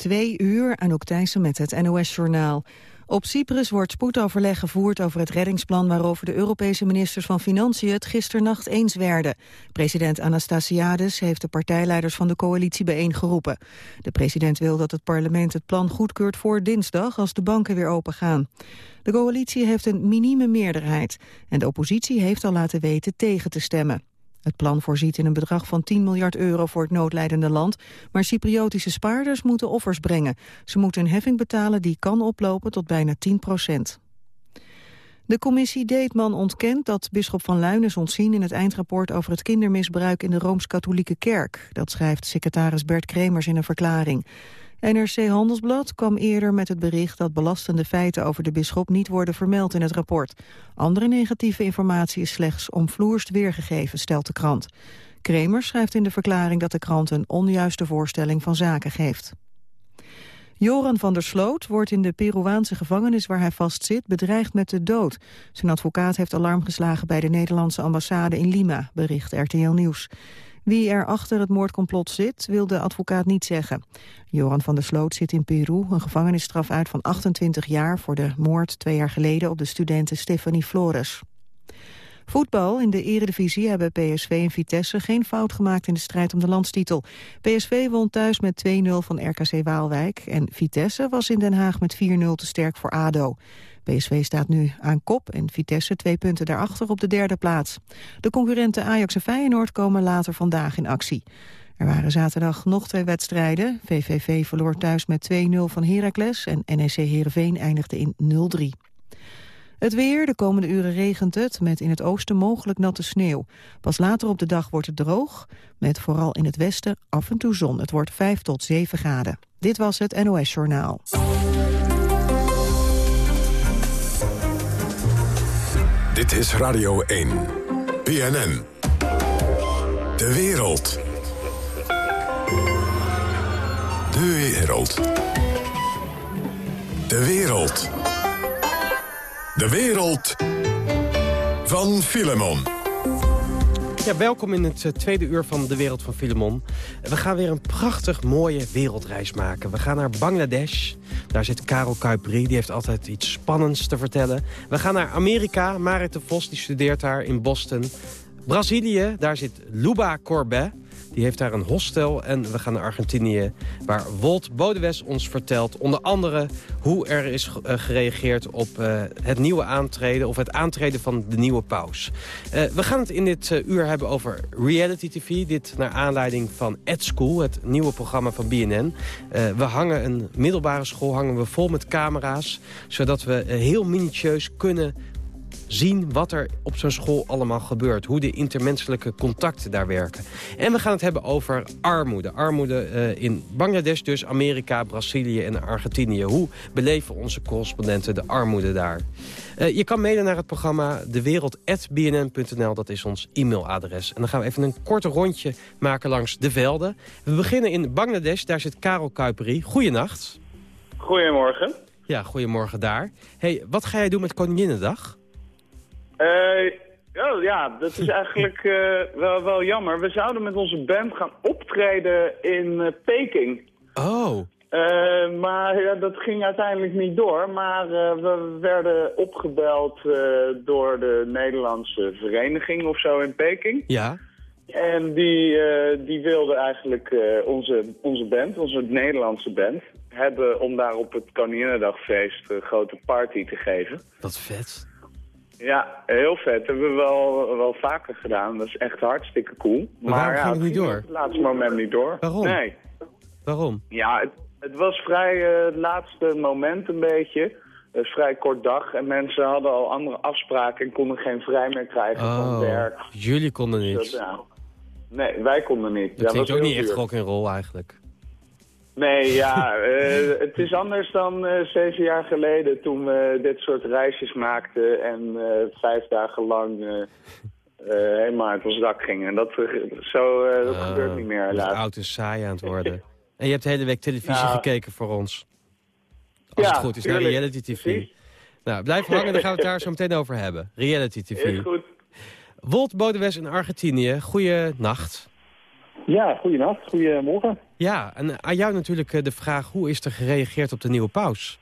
twee uur, Anouk Thijssen met het NOS-journaal. Op Cyprus wordt spoedoverleg gevoerd over het reddingsplan... waarover de Europese ministers van Financiën het gisternacht eens werden. President Anastasiades heeft de partijleiders van de coalitie bijeengeroepen. De president wil dat het parlement het plan goedkeurt voor dinsdag... als de banken weer opengaan. De coalitie heeft een minieme meerderheid... en de oppositie heeft al laten weten tegen te stemmen. Het plan voorziet in een bedrag van 10 miljard euro voor het noodlijdende land, maar Cypriotische spaarders moeten offers brengen. Ze moeten een heffing betalen die kan oplopen tot bijna 10 procent. De commissie Deetman ontkent dat bisschop van Luin is ontzien in het eindrapport over het kindermisbruik in de Rooms-Katholieke Kerk. Dat schrijft secretaris Bert Kremers in een verklaring. NRC Handelsblad kwam eerder met het bericht dat belastende feiten over de bisschop niet worden vermeld in het rapport. Andere negatieve informatie is slechts omvloerst weergegeven, stelt de krant. Kremers schrijft in de verklaring dat de krant een onjuiste voorstelling van zaken geeft. Joran van der Sloot wordt in de Peruaanse gevangenis waar hij vastzit bedreigd met de dood. Zijn advocaat heeft alarm geslagen bij de Nederlandse ambassade in Lima, bericht RTL Nieuws. Wie er achter het moordcomplot zit, wil de advocaat niet zeggen. Joran van der Sloot zit in Peru een gevangenisstraf uit van 28 jaar... voor de moord twee jaar geleden op de studente Stephanie Flores. Voetbal in de eredivisie hebben PSV en Vitesse geen fout gemaakt in de strijd om de landstitel. PSV won thuis met 2-0 van RKC Waalwijk en Vitesse was in Den Haag met 4-0 te sterk voor ADO. PSV staat nu aan kop en Vitesse twee punten daarachter op de derde plaats. De concurrenten Ajax en Feyenoord komen later vandaag in actie. Er waren zaterdag nog twee wedstrijden. VVV verloor thuis met 2-0 van Heracles en NEC Heerenveen eindigde in 0-3. Het weer, de komende uren regent het, met in het oosten mogelijk natte sneeuw. Pas later op de dag wordt het droog, met vooral in het westen af en toe zon. Het wordt 5 tot 7 graden. Dit was het NOS Journaal. Dit is Radio 1. BNN. De wereld. De wereld. De wereld. De wereld van Filemon. Ja, welkom in het eh, tweede uur van De Wereld van Filemon. We gaan weer een prachtig mooie wereldreis maken. We gaan naar Bangladesh. Daar zit Karel Kuiperi, die heeft altijd iets spannends te vertellen. We gaan naar Amerika. Marit de Vos, die studeert daar in Boston. Brazilië, daar zit Luba Corbet. Die heeft daar een hostel. En we gaan naar Argentinië, waar Wolt Bodewes ons vertelt... onder andere hoe er is eh, gereageerd op uh, het nieuwe aantreden... of het aantreden van de nieuwe paus. Uh, we gaan het in dit uur hebben over reality tv. Dit naar aanleiding van Ed School, het nieuwe programma van BNN. we hangen een middelbare school hangen we vol met camera's... zodat we heel minutieus kunnen zien wat er op zo'n school allemaal gebeurt. Hoe de intermenselijke contacten daar werken. En we gaan het hebben over armoede. Armoede uh, in Bangladesh, dus Amerika, Brazilië en Argentinië. Hoe beleven onze correspondenten de armoede daar? Uh, je kan mailen naar het programma dewereld.bnn.nl. Dat is ons e-mailadres. En dan gaan we even een korte rondje maken langs de velden. We beginnen in Bangladesh. Daar zit Karel Kuiperi. Goeienacht. Goedemorgen. Ja, goedemorgen daar. hey, wat ga jij doen met Koninginnedag? Uh, ja, ja, dat is eigenlijk uh, wel, wel jammer. We zouden met onze band gaan optreden in uh, Peking. Oh. maar ja, dat ging uiteindelijk niet door. Maar we werden opgebeld door de Nederlandse vereniging of zo in Peking. Ja. En die, die wilde eigenlijk onze, onze band, onze Nederlandse band, hebben om daar op het Koninginnedagfeest een grote party te geven. Wat vet. Ja, heel vet. Dat hebben we wel, wel vaker gedaan. Dat is echt hartstikke cool. Maar, maar ja, ging het niet door? Het laatste moment niet door. Waarom? Nee. Waarom? Ja, het, het was vrij uh, het laatste moment een beetje. Uh, vrij kort dag. En mensen hadden al andere afspraken en konden geen vrij meer krijgen oh, van werk. jullie konden niet? Dus dat, ja. Nee, wij konden niet. Dat ja, klinkt ook niet echt rock en roll eigenlijk. Nee, ja, uh, het is anders dan uh, zeven jaar geleden toen we dit soort reisjes maakten en uh, vijf dagen lang helemaal uit ons dak gingen. Dat, zo, dat gebeurt niet meer helaas. oud en saai aan het worden. en je hebt de hele week televisie gekeken voor ons. Als Ja, het goed is, naar reality tv. Precies. Nou, blijf hangen, dan gaan we het daar zo meteen over hebben. Reality tv. Is goed. Wolt Bodewes in Argentinië, goeie nacht. Ja, goedenacht. Goedemorgen. Ja, en aan jou natuurlijk de vraag, hoe is er gereageerd op de nieuwe paus?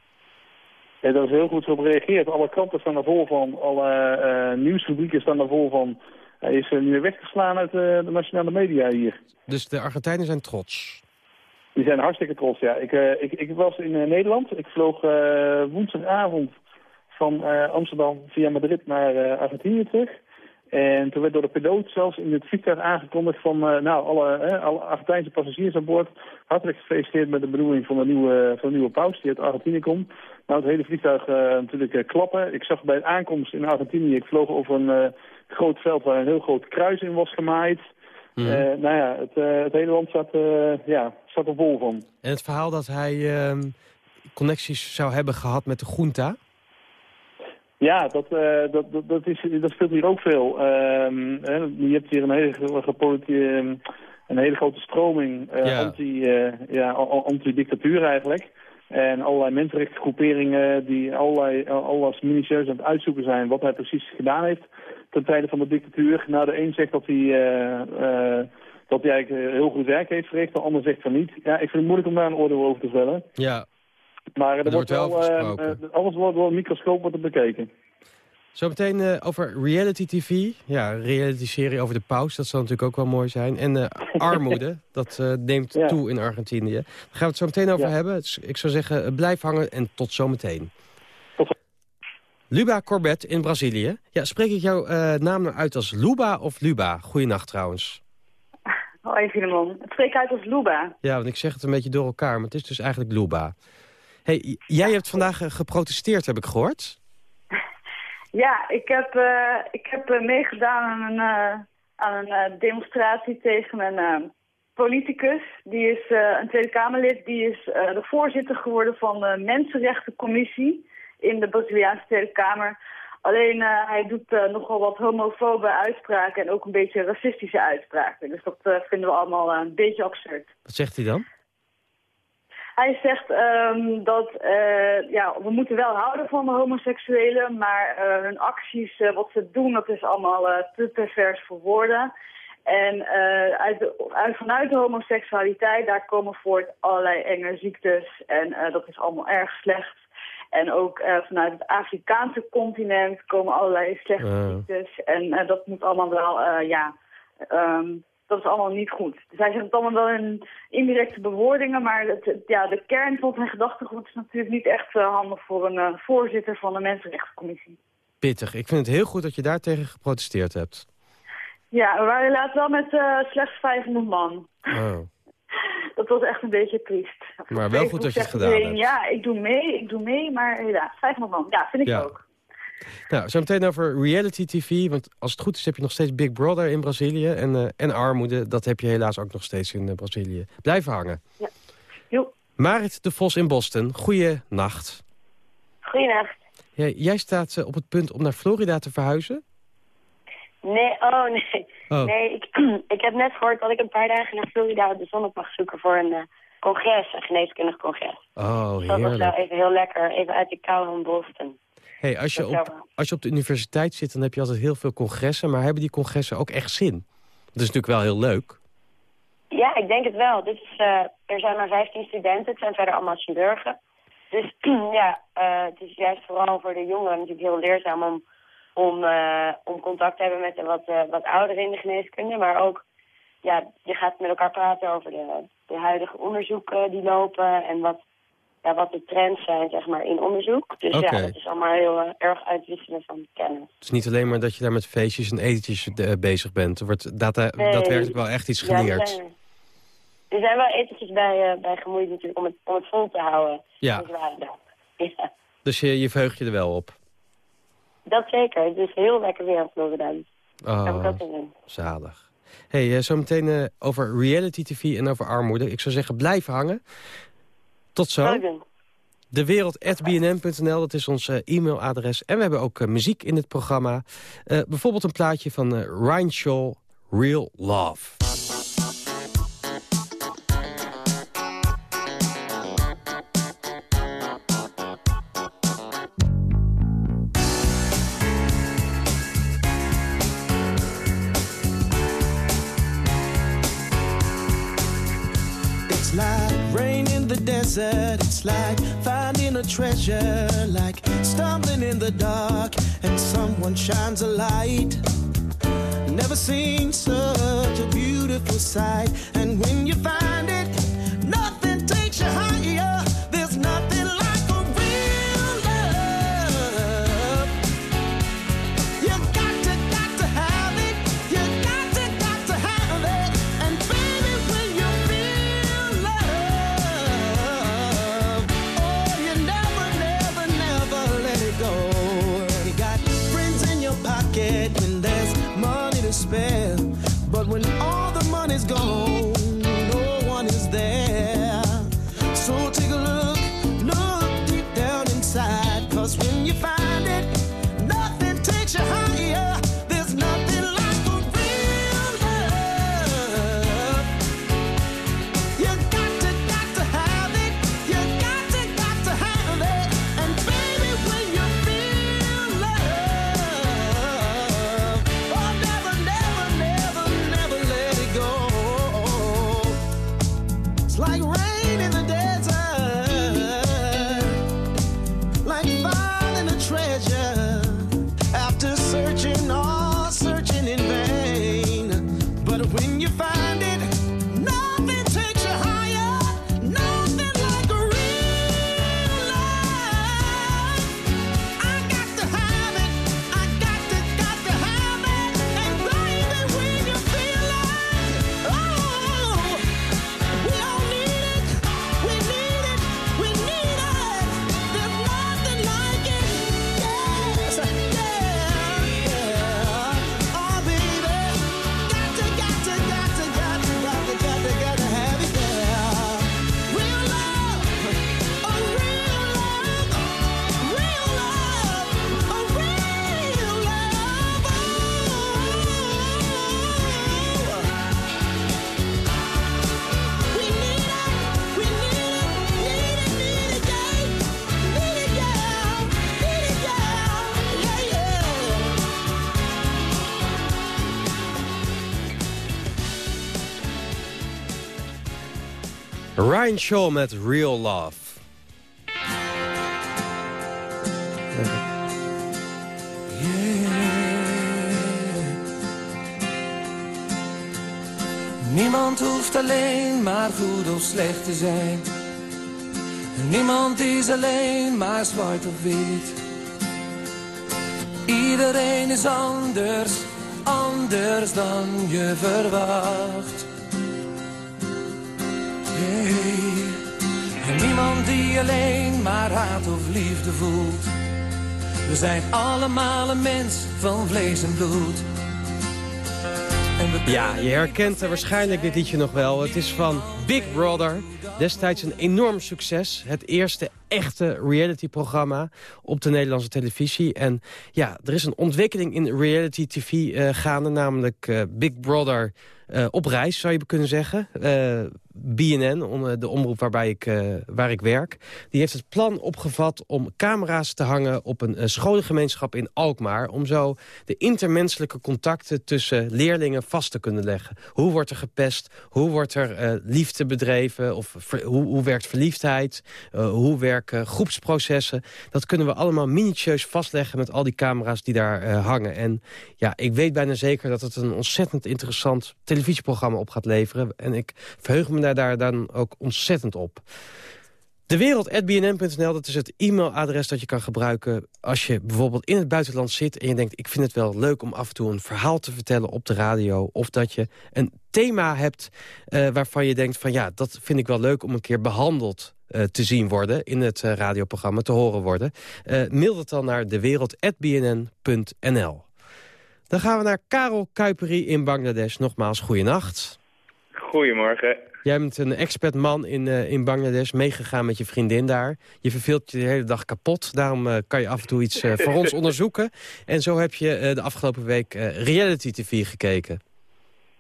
Ja, daar is heel goed op gereageerd. Alle kranten staan er vol van, alle uh, nieuwsfabrieken staan er vol van. Hij is nu weer weggeslaan uit de nationale media hier. Dus de Argentijnen zijn trots? Die zijn hartstikke trots, ja. Ik, uh, ik, ik was in Nederland. Ik vloog woensdagavond van Amsterdam via Madrid naar Argentinië terug. En toen werd door de piloot zelfs in het vliegtuig aangekondigd van... nou, alle, alle Argentijnse passagiers aan boord... hartelijk gefeliciteerd met de bedoeling van de nieuwe, van de nieuwe paus die uit Argentinië komt. Nou, het hele vliegtuig natuurlijk klappen. Ik zag bij de aankomst in Argentinië... ik vloog over een groot veld waar een heel groot kruis in was gemaaid... Mm. nou ja, het, het, hele land uh, ja, staat er vol van. En het verhaal dat hij uh, connecties zou hebben gehad met de junta? Ja, dat, dat, dat, dat, is, dat speelt hier ook veel. Ehm, je hebt hier een hele, een hele grote stroming ja. anti, ja, anti-dictatuur eigenlijk. En allerlei mensenrechtengroeperingen die allerlei, alles minutieus aan het uitzoeken zijn wat hij precies gedaan heeft ten tijde van de dictatuur. Nou, de een zegt dat hij, uh, uh, dat hij eigenlijk heel goed werk heeft verricht, de ander zegt van niet. Ja, ik vind het moeilijk om daar een oordeel over te vellen. Ja. Maar er wordt wel, uh, alles wordt door een microscoop wordt bekeken. Zometeen uh, over reality tv. Ja, reality-serie over de paus. Dat zal natuurlijk ook wel mooi zijn. En uh, armoede, dat uh, neemt ja. toe in Argentinië. Daar gaan we het zo meteen over ja. hebben. Dus ik zou zeggen, blijf hangen en tot zometeen. Luba Corbett in Brazilië. Ja, spreek ik jouw uh, naam nou uit als Luba of Luba? Goeienacht trouwens. Hoi Filemon. Het spreek uit als Luba. Ja, want ik zeg het een beetje door elkaar, maar het is dus eigenlijk Luba. Hey, jij hebt vandaag uh, geprotesteerd, heb ik gehoord. Ja, ik heb, uh, ik heb meegedaan aan een, aan een demonstratie tegen een politicus. Die is een Tweede Kamerlid, die is de voorzitter geworden van de Mensenrechtencommissie in de Braziliaanse Tweede Kamer. Alleen uh, hij doet uh, nogal wat homofobe uitspraken en ook een beetje racistische uitspraken. Dus dat uh, vinden we allemaal een beetje absurd. Wat zegt hij dan? Hij zegt um, dat ja, we moeten wel houden van de homoseksuelen, maar hun acties, wat ze doen, dat is allemaal te pervers voor woorden. En uit de, uit, vanuit de homoseksualiteit, daar komen voort allerlei enge ziektes en dat is allemaal erg slecht. En ook vanuit het Afrikaanse continent komen allerlei slechte ziektes. En dat moet allemaal wel, ja, um, dat is allemaal niet goed. Dus hij zegt het allemaal wel in indirecte bewoordingen, maar het, ja, de kern van zijn gedachtegoed is natuurlijk niet echt handig voor een voorzitter van de Mensenrechtencommissie. Pittig. Ik vind het heel goed dat je daar tegen geprotesteerd hebt. Ja, we waren laatst wel met slechts 500 man. Oh dat was echt een beetje triest. Maar wel goed dat je het gedaan hebt. Ja, ik doe mee, ik doe mee, maar ja, vijf man. Ja, vind ik ook. Nou, zo meteen over reality tv. Want als het goed is heb je nog steeds Big Brother in Brazilië. En, uh, en armoede, dat heb je helaas ook nog steeds in uh, Brazilië. Blijf hangen. Ja. Jo. Marit de Vos in Boston, goeie nacht. Goeienacht. Ja, jij staat uh, op het punt om naar Florida te verhuizen? Nee, oh nee. Oh. Nee, ik, ik heb net gehoord dat ik een paar dagen naar Florida de zon op mag zoeken voor een uh, congres, een geneeskundig congres. Oh, heerlijk. Dus dat was wel even heel lekker, even uit de kou van Boston. Hey, als, je op, als je op de universiteit zit, dan heb je altijd heel veel congressen. Maar hebben die congressen ook echt zin? Dat is natuurlijk wel heel leuk. Ja, ik denk het wel. Dit is, uh, er zijn maar 15 studenten, het zijn verder allemaal chirurgen. Dus ja, uh, het is juist vooral voor de jongeren natuurlijk heel leerzaam om om, uh, om contact te hebben met de wat, wat ouderen in de geneeskunde. Maar ook, ja, je gaat met elkaar praten over de, de huidige onderzoeken die lopen en wat, ja, wat de trends zijn, zeg maar, in onderzoek. Dus okay. ja, het is allemaal heel uh, erg uitwisselen van kennis. Het is niet alleen maar dat je daar met feestjes en etentjes bezig bent. Er wordt data, nee, daadwerkelijk wel echt iets geleerd. Ja, er zijn wel etentjes bij, bij gemoeid natuurlijk om het, om het vol te houden. Ja. Dus, ja. dus je, je verheugt je er wel op? Dat zeker. Het is heel lekker weer in Florida. Oh, heb ik ook in. zalig. hey, uh, zometeen over reality tv en over armoede. Ik zou zeggen, blijf hangen. Tot zo. Dewereld.bnm.nl, dat is ons uh, e-mailadres. En we hebben ook muziek in het programma. bijvoorbeeld een plaatje van Ryan Shaw, Real Love. It's like finding a treasure, like stumbling in the dark and someone shines a light. Never seen such a beautiful sight. And when you find Ryan Shaw met Real Love. Niemand hoeft alleen maar goed of slecht te zijn. Niemand is alleen maar zwart of wit. Iedereen is anders, anders dan je verwacht. Niemand die alleen maar haat of liefde voelt. We zijn allemaal een mens van vlees en bloed. Ja, je herkent er waarschijnlijk dit liedje nog wel. Het is van Big Brother. Destijds een enorm succes. Het eerste echte reality-programma op de Nederlandse televisie. En ja, er is een ontwikkeling in reality tv eh, gaande. Namelijk eh, Big Brother eh, op reis, zou je kunnen zeggen. Eh, BNN, on- de omroep waarbij ik, eh, waar ik werk... die heeft het plan opgevat om camera's te hangen... op een eh, scholengemeenschap in Alkmaar... om zo de intermenselijke contacten tussen leerlingen vast te kunnen leggen. Hoe wordt er gepest? Hoe wordt er eh, liefde bedreven? Of hoe, hoe werkt verliefdheid? Eh, hoe werken groepsprocessen? Dat kunnen we allemaal minutieus vastleggen... met al die camera's die daar eh, hangen. En ja, ik weet bijna zeker dat het een ontzettend interessant televisieprogramma op gaat leveren. En ik verheug me daar, daar dan ook ontzettend op. De wereld.bnn.nl, dat is het e-mailadres dat je kan gebruiken... als je bijvoorbeeld in het buitenland zit en je denkt... ik vind het wel leuk om af en toe een verhaal te vertellen op de radio... of dat je een thema hebt eh, waarvan je denkt van... ja, dat vind ik wel leuk om een keer behandeld eh, te zien worden... in het eh, radioprogramma, te horen worden. Mail dat dan naar dewereld.bnn.nl. Dan gaan we naar Karel Kuiperi in Bangladesh. Nogmaals, goeienacht. Goedemorgen. Jij bent een expertman in, eh, in Bangladesh, meegegaan met je vriendin daar. Je verveelt je de hele dag kapot, daarom eh, kan je af en toe iets eh, voor ons onderzoeken. En zo heb je de afgelopen week reality tv gekeken.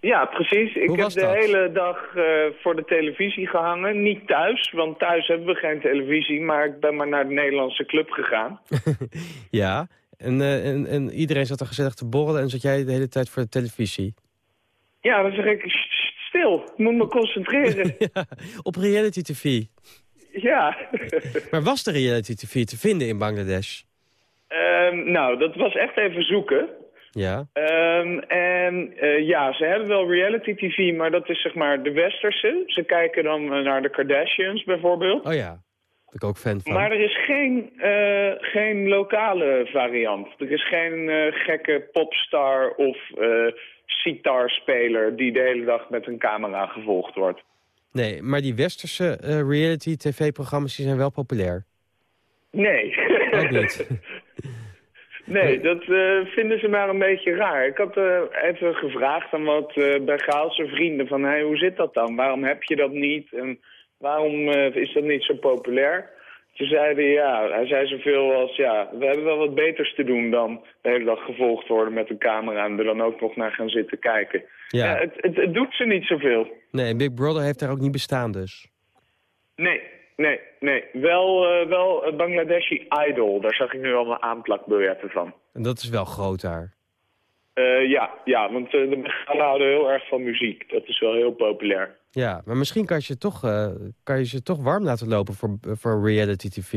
Ja, precies. Ik heb de dat? hele dag voor de televisie gehangen. Niet thuis, want thuis hebben we geen televisie. Maar ik ben maar naar de Nederlandse club gegaan. Ja, en, en, en iedereen zat er gezellig te borrelen en zat jij de hele tijd voor de televisie. Ja, dan zeg ik, "Sst, stil, ik moet me concentreren. ja, op reality tv. Ja. Maar was de reality tv te vinden in Bangladesh? Ehm, nou, dat was echt even zoeken. Ja. Ehm, en eh, ja, ze hebben wel reality tv, maar dat is zeg maar de westerse. Ze kijken dan eh, naar de Kardashians bijvoorbeeld. Oh ja, ben ik ook fan van. Maar er is geen, eh, geen lokale variant. Er is geen gekke popstar of sitarspeler die de hele dag met een camera gevolgd wordt. Nee, maar die westerse eh, reality tv-programma's die zijn wel populair. Nee. Ook niet. Nee, dat eh, vinden ze maar een beetje raar. Ik had eh, even gevraagd aan wat uh, vrienden van... Hey, hoe zit dat dan? Waarom heb je dat niet? En waarom is dat niet zo populair? Ze zeiden ja, hij zei zoveel als... Ja, we hebben wel wat beters te doen dan de hele dag gevolgd worden met een camera... en er dan ook nog naar gaan zitten kijken. Ja. Ja, het, het, het doet ze niet zoveel. Nee, Big Brother heeft daar ook niet bestaan dus. Nee, nee, nee. Wel, eh, wel het Bangladeshi Idol. Daar zag ik nu allemaal aanplakbiljetten van. En dat is wel groot daar. Eh, ja, ja, want eh, de Bengalen houden heel erg van muziek. Dat is wel heel populair. Ja, maar misschien kan je, toch, eh, kan je ze toch warm laten lopen voor, voor reality tv.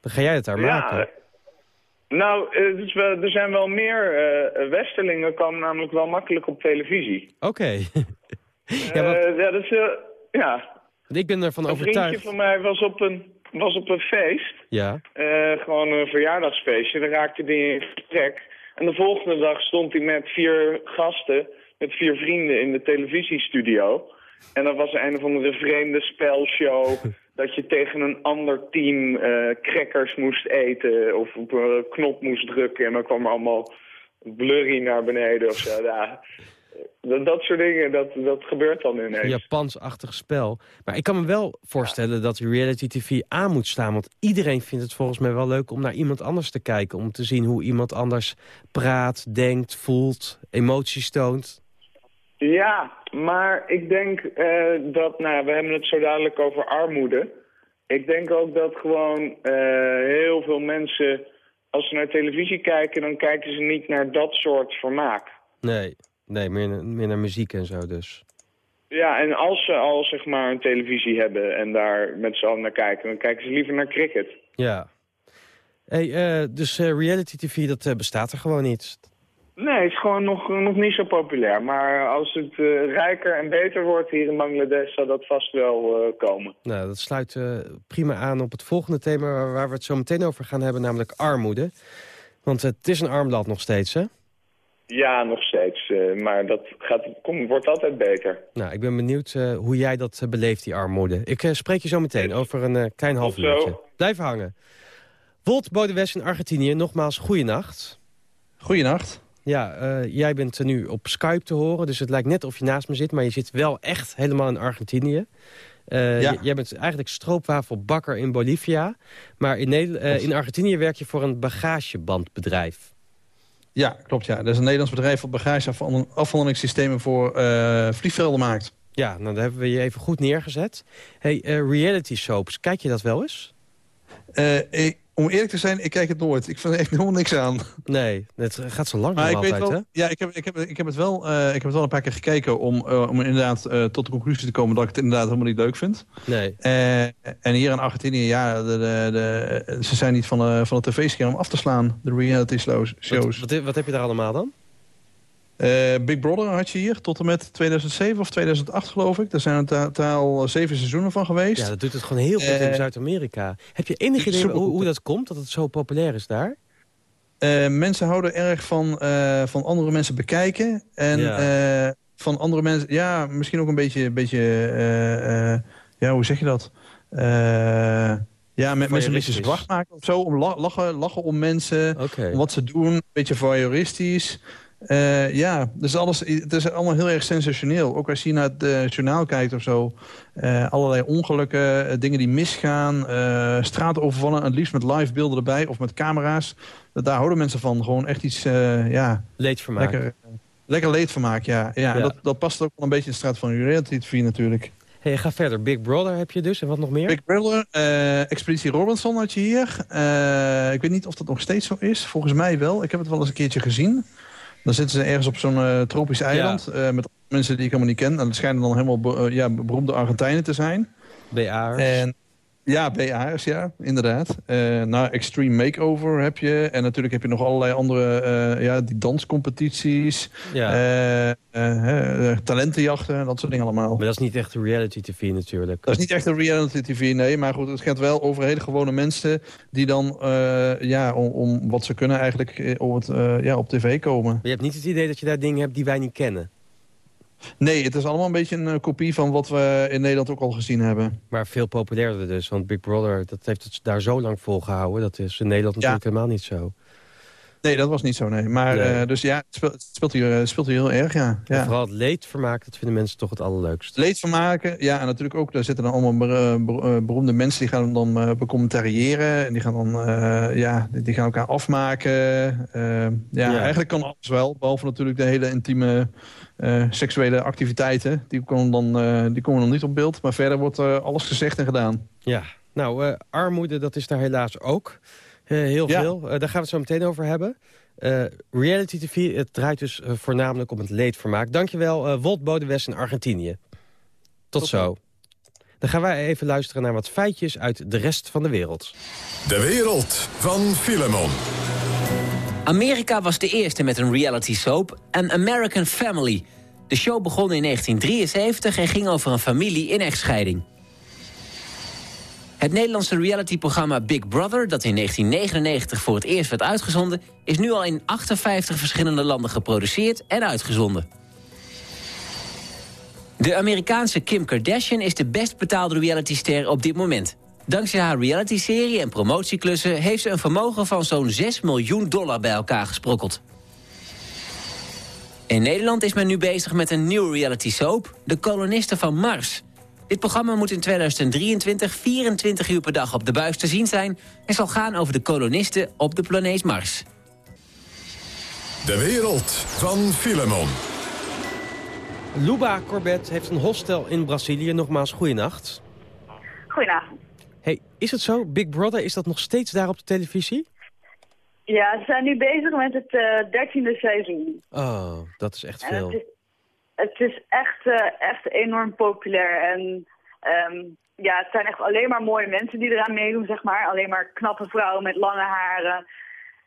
Dan ga jij het daar maken. Ja, nou, eh, is wel, er zijn wel meer eh westerlingen komen namelijk wel makkelijk op televisie. Oké. Ja, ja, ja, dat is, eh, ja. ik ben ervan Een vriendje overtuigd. van mij was op een, was op een feest. Ja. Eh, gewoon een verjaardagsfeestje. Daar raakte hij in gesprek. En de volgende dag stond hij met vier gasten, met vier vrienden in de televisiestudio. En dat was een of andere vreemde spelshow. dat je tegen een ander team eh crackers moest eten of op een knop moest drukken. En dan kwam er allemaal blurry naar beneden of zo. Ja, dat, dat soort dingen, dat, dat gebeurt dan ineens. Een Japans-achtig spel. Maar ik kan me wel voorstellen dat reality tv aan moet staan. Want iedereen vindt het volgens mij wel leuk om naar iemand anders te kijken. Om te zien hoe iemand anders praat, denkt, voelt, emoties toont. Ja, maar ik denk eh, dat, nou ja, we hebben het zo dadelijk over armoede. Ik denk ook dat gewoon eh, heel veel mensen, als ze naar televisie kijken, dan kijken ze niet naar dat soort vermaak. Nee, nee meer, meer naar muziek en zo dus. Ja, en als ze al zeg maar een televisie hebben en daar met z'n allen naar kijken, dan kijken ze liever naar cricket. Ja. Hey, eh, dus reality tv, dat bestaat er gewoon niet. Nee, het is gewoon nog, nog niet zo populair. Maar als het eh, rijker en beter wordt hier in Bangladesh, zal dat vast wel eh, komen. Nou, dat sluit eh, prima aan op het volgende thema waar, waar we het zo meteen over gaan hebben, namelijk armoede. Want het is een arm land nog steeds, hè? Ja, nog steeds. eh, maar dat gaat, kom, wordt altijd beter. Nou, ik ben benieuwd eh, hoe jij dat beleeft, die armoede. Ik spreek je zo meteen over een klein half uurtje. Blijf hangen. Wolt Bodewes in Argentinië, nogmaals goeienacht. Goeienacht. Ja, eh, jij bent nu op Skype te horen, dus het lijkt net of je naast me zit... maar je zit wel echt helemaal in Argentinië. Eh, Ja. Jij bent eigenlijk stroopwafelbakker in Bolivia... maar in, eh, in Argentinië werk je voor een bagagebandbedrijf. Ja, klopt. Ja. Dat is een Nederlands bedrijf dat bagageafhandelingssystemen voor eh, vliegvelden maakt. Ja, nou, daar hebben we je even goed neergezet. Hey, reality soaps, kijk je dat wel eens? Ik- om eerlijk te zijn, ik kijk het nooit. Ik vind er echt helemaal niks aan. Nee, het gaat zo lang Maar ik altijd, weet wel, hè? ja, ik heb, ik, heb, ik, heb het wel, eh, ik heb het wel een paar keer gekeken om, eh, om inderdaad eh, tot de conclusie te komen dat ik het inderdaad helemaal niet leuk vind. Nee. En hier in Argentinië, ja, de, de, de- ze zijn niet van, van het tv-scherm af te slaan, de reality shows. Wat, wat, wat heb je daar allemaal dan? Eh, Big Brother had je hier tot en met 2007 of 2008 geloof ik. Daar zijn er totaal zeven seizoenen van geweest. Ja, dat doet het gewoon heel goed in Eh, Zuid-Amerika. Heb je enig idee hoe, hoe dat komt, dat het zo populair is daar? Eh, mensen houden erg van, van andere mensen bekijken. En Ja. van andere mensen, ja, misschien ook een beetje, beetje ja, hoe zeg je dat? Ja, met mensen een beetje zwart maken of zo. Om la- lachen, lachen om mensen, om wat ze doen. Een beetje voyeuristisch. Eh, ja, dus alles, het is allemaal heel erg sensationeel. Ook als je naar het eh, journaal kijkt of zo. Eh, allerlei ongelukken, dingen die misgaan. straatovervallen, het liefst met live beelden erbij of met camera's. Dat, daar houden mensen van. Gewoon echt iets, ja, Leedvermaak. lekker, lekker leedvermaak. Ja, ja, Ja. Dat, dat past ook wel een beetje in de straat van reality TV natuurlijk. Hey, ga verder. Big Brother heb je dus. En wat nog meer? Big Brother, eh, Expeditie Robinson had je hier. Ik weet niet of dat nog steeds zo is. Volgens mij wel. Ik heb het wel eens een keertje gezien. Dan zitten ze ergens op zo'n eh, tropisch eiland. eh, met mensen die ik helemaal niet ken. En dat schijnen dan helemaal be- eh, ja, beroemde Argentijnen te zijn. BA'ers. En Ja, BA's, ja, inderdaad. Uh, nou, Extreme Makeover heb je. En natuurlijk heb je nog allerlei andere uh, ja, die danscompetities. Ja. Uh, talentenjachten, dat soort dingen allemaal. Maar dat is niet echt reality tv natuurlijk. Dat is niet echt een reality tv, nee. Maar goed, het gaat wel over hele gewone mensen... die dan, ja, om, om, wat ze kunnen eigenlijk op, het, ja, op tv komen. Maar je hebt niet het idee dat je daar dingen hebt die wij niet kennen? Nee, het is allemaal een beetje een eh, kopie van wat we in Nederland ook al gezien hebben. Maar veel populairder dus, want Big Brother dat heeft het daar zo lang volgehouden. Dat is in Nederland natuurlijk helemaal niet zo. Nee, dat was niet zo, nee. Maar, eh, dus ja, het speelt, speelt, hier, speelt hier heel erg, ja. ja. vooral het leedvermaak, dat vinden mensen toch het allerleukst. Leedvermaken, ja, en natuurlijk ook, daar zitten dan allemaal eh, beroemde mensen... die gaan dan uh, becommentariëren en die gaan dan, ja, die gaan elkaar afmaken. Ja, ja, eigenlijk kan alles wel, behalve natuurlijk de hele intieme seksuele activiteiten. Die komen, dan, die komen dan niet op beeld, maar verder wordt alles gezegd en gedaan. Ja, nou, armoede, dat is daar helaas ook... Eh, heel veel. Uh, daar gaan we het zo meteen over hebben. Uh, reality TV, het draait dus voornamelijk om het leedvermaak. Dankjewel, Wolt Bodewes in Argentinië. Tot, zo. Dan gaan wij even luisteren naar wat feitjes uit de rest van de wereld. De wereld van Filemon. Amerika was de eerste met een reality soap, An American Family. De show begon in 1973 en ging over een familie in echtscheiding. Het Nederlandse realityprogramma Big Brother, dat in 1999 voor het eerst werd uitgezonden... is nu al in 58 verschillende landen geproduceerd en uitgezonden. De Amerikaanse Kim Kardashian is de best betaalde realityster op dit moment. Dankzij haar realityserie en promotieklussen... heeft ze een vermogen van zo'n 6 miljoen dollar bij elkaar gesprokkeld. In Nederland is men nu bezig met een nieuwe reality soap... De Kolonisten van Mars... Dit programma moet in 2023 24 uur per dag op de buis te zien zijn... en zal gaan over de kolonisten op de planeet Mars. De wereld van Filemon. Luba Corbett heeft een hostel in Brazilië. Nogmaals, goeienacht. Goedenavond. Hey, is het zo? Big Brother, is dat nog steeds daar op de televisie? Ja, ze zijn nu bezig met het uh, dertiende seizoen. Oh, dat is echt veel het is echt, uh, echt enorm populair. En um, ja, het zijn echt alleen maar mooie mensen die eraan meedoen, zeg maar. Alleen maar knappe vrouwen met lange haren.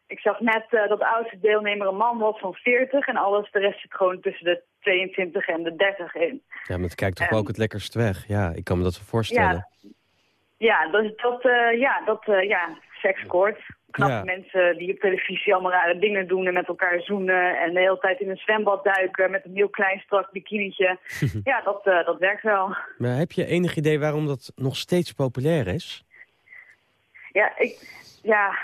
Ik zag net uh, dat de oudste deelnemer een man was van 40 en alles, de rest zit gewoon tussen de 22 en de 30 in. Ja, maar het kijkt toch ook het lekkerst weg. Ja, ik kan me dat zo voorstellen. Ja, ja dat, dat, uh, ja, dat, uh, ja, knappe mensen die op televisie allemaal rare dingen doen en met elkaar zoenen en de hele tijd in een zwembad duiken met een heel klein strak bikinietje. ja, dat, uh, dat werkt wel. Maar heb je enig idee waarom dat nog steeds populair is? Ja, ik, ja,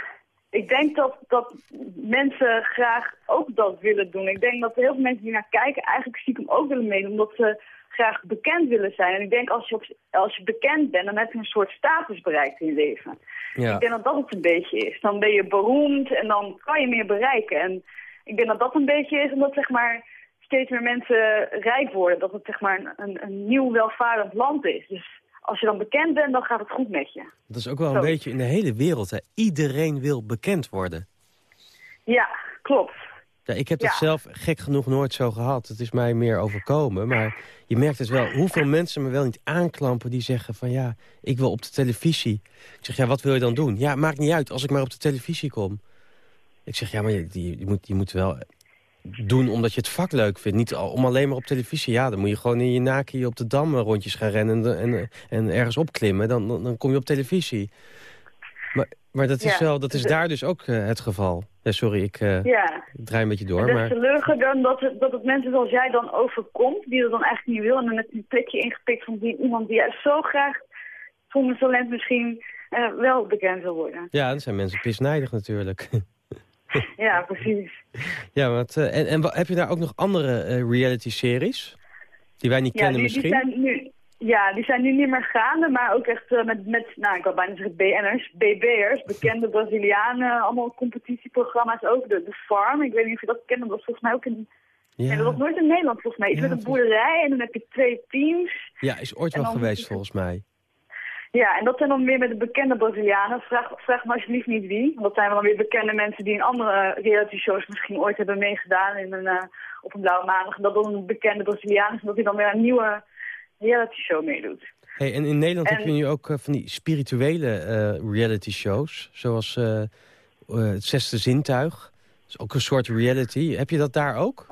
ik denk dat, dat mensen graag ook dat willen doen. Ik denk dat heel veel mensen die naar kijken eigenlijk stiekem ook willen meedoen, omdat ze graag bekend willen zijn. En ik denk als je, op, als je bekend bent, dan heb je een soort status bereikt in je leven. Ja. Ik denk dat dat het een beetje is. Dan ben je beroemd en dan kan je meer bereiken. En ik denk dat dat een beetje is omdat zeg maar, steeds meer mensen rijk worden. Dat het zeg maar, een, een nieuw welvarend land is. Dus als je dan bekend bent, dan gaat het goed met je. Dat is ook wel een beetje in de hele wereld. Hè? Iedereen wil bekend worden. Ja, klopt. Ja, ik heb het zelf gek genoeg nooit zo gehad. Het is mij meer overkomen. Maar je merkt het wel, hoeveel mensen me wel niet aanklampen... die zeggen van ja, ik wil op de televisie. Ik zeg, ja, wat wil je dan doen? Ja, maakt niet uit als ik maar op de televisie kom. Ik zeg, ja, maar je, je, moet, je moet wel doen omdat je het vak leuk vindt. Niet om alleen maar op televisie. Ja, dan moet je gewoon in je naken op de dam rondjes gaan rennen... en, en, en ergens opklimmen. Dan, dan, dan kom je op televisie. Maar, maar dat, is wel, dat is daar dus ook uh, het geval. Ja, sorry, ik, uh, ja. draai een beetje door. Het is maar... dan dat het, dat het mensen zoals jij dan overkomt... die dat dan eigenlijk niet wil... en dan met een plekje ingepikt van die, iemand die juist zo graag... zonder talent misschien uh, wel bekend wil worden. Ja, dan zijn mensen pisnijdig natuurlijk. ja, precies. Ja, wat, en, en heb je daar ook nog andere reality-series? Die wij niet kennen die, misschien? Die zijn nu, ja, die zijn nu niet meer gaande, maar ook echt uh, met, met, nou ik wil bijna zeggen BN'ers, BB'ers, bekende Brazilianen, allemaal competitieprogramma's ook. De, de Farm, ik weet niet of je dat kent, dat was volgens mij ook in... Ja. Nee, dat was nooit in Nederland volgens mij. Iets ja, met een boerderij en dan heb je twee teams. Ja, is ooit wel geweest volgens mij. Ja, en dat zijn dan weer met de bekende Brazilianen. Vraag, vraag me alsjeblieft niet wie. Want dat zijn dan weer bekende mensen die in andere reality shows misschien ooit hebben meegedaan in een, uh, op een blauwe maandag. En dat dan een bekende Brazilianen is en dat hij dan weer een nieuwe reality show meedoet. Hey, en in Nederland En- heb je nu ook eh, van die spirituele eh, reality shows. Zoals eh, Het Zesde Zintuig. Dat is ook een soort reality. Heb je dat daar ook?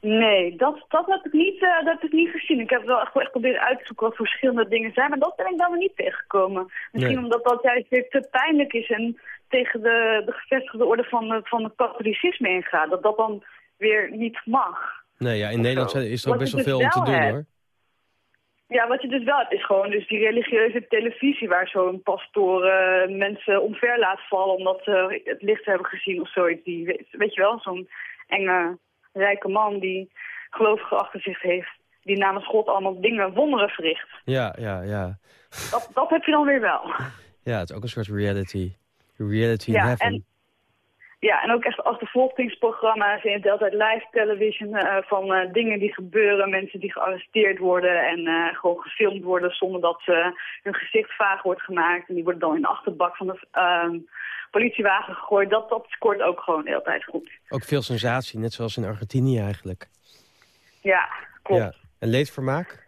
Nee, dat, dat, heb ik niet, dat heb ik niet gezien. Ik heb wel echt, echt proberen uit te zoeken wat verschillende dingen zijn, maar dat ben ik dan weer niet tegengekomen. Misschien Nee. omdat dat juist weer te pijnlijk is en tegen de, de gevestigde orde van, de- van het katholicisme ingaat. Dat dat dan weer niet mag. Nee, ja, in Nederland is er ook best wel dus veel om te doen, hoor. Ja, wat je dus wel hebt is gewoon dus die religieuze televisie waar zo'n pastoor eh, mensen omver laat vallen omdat ze het licht hebben gezien of zoiets. Die, weet, je wel, zo'n enge, rijke man die gelovigen achter zich heeft. Die namens God allemaal dingen, wonderen verricht. Ja, ja, ja. Dat, dat heb je dan weer wel. Ja, het is ook een soort reality. Reality in heaven. en- Ja, en ook echt achtervolgingsprogramma's in het altijd live television eh, van eh, dingen die gebeuren, mensen die gearresteerd worden en eh, gewoon gefilmd worden zonder dat hun gezicht vaag wordt gemaakt. En die worden dan in de achterbak van de ehm, politiewagen gegooid. Dat, dat scoort ook gewoon de hele tijd goed. Ook veel sensatie, net zoals in Argentinië eigenlijk. Ja, klopt. Ja. En leedvermaak?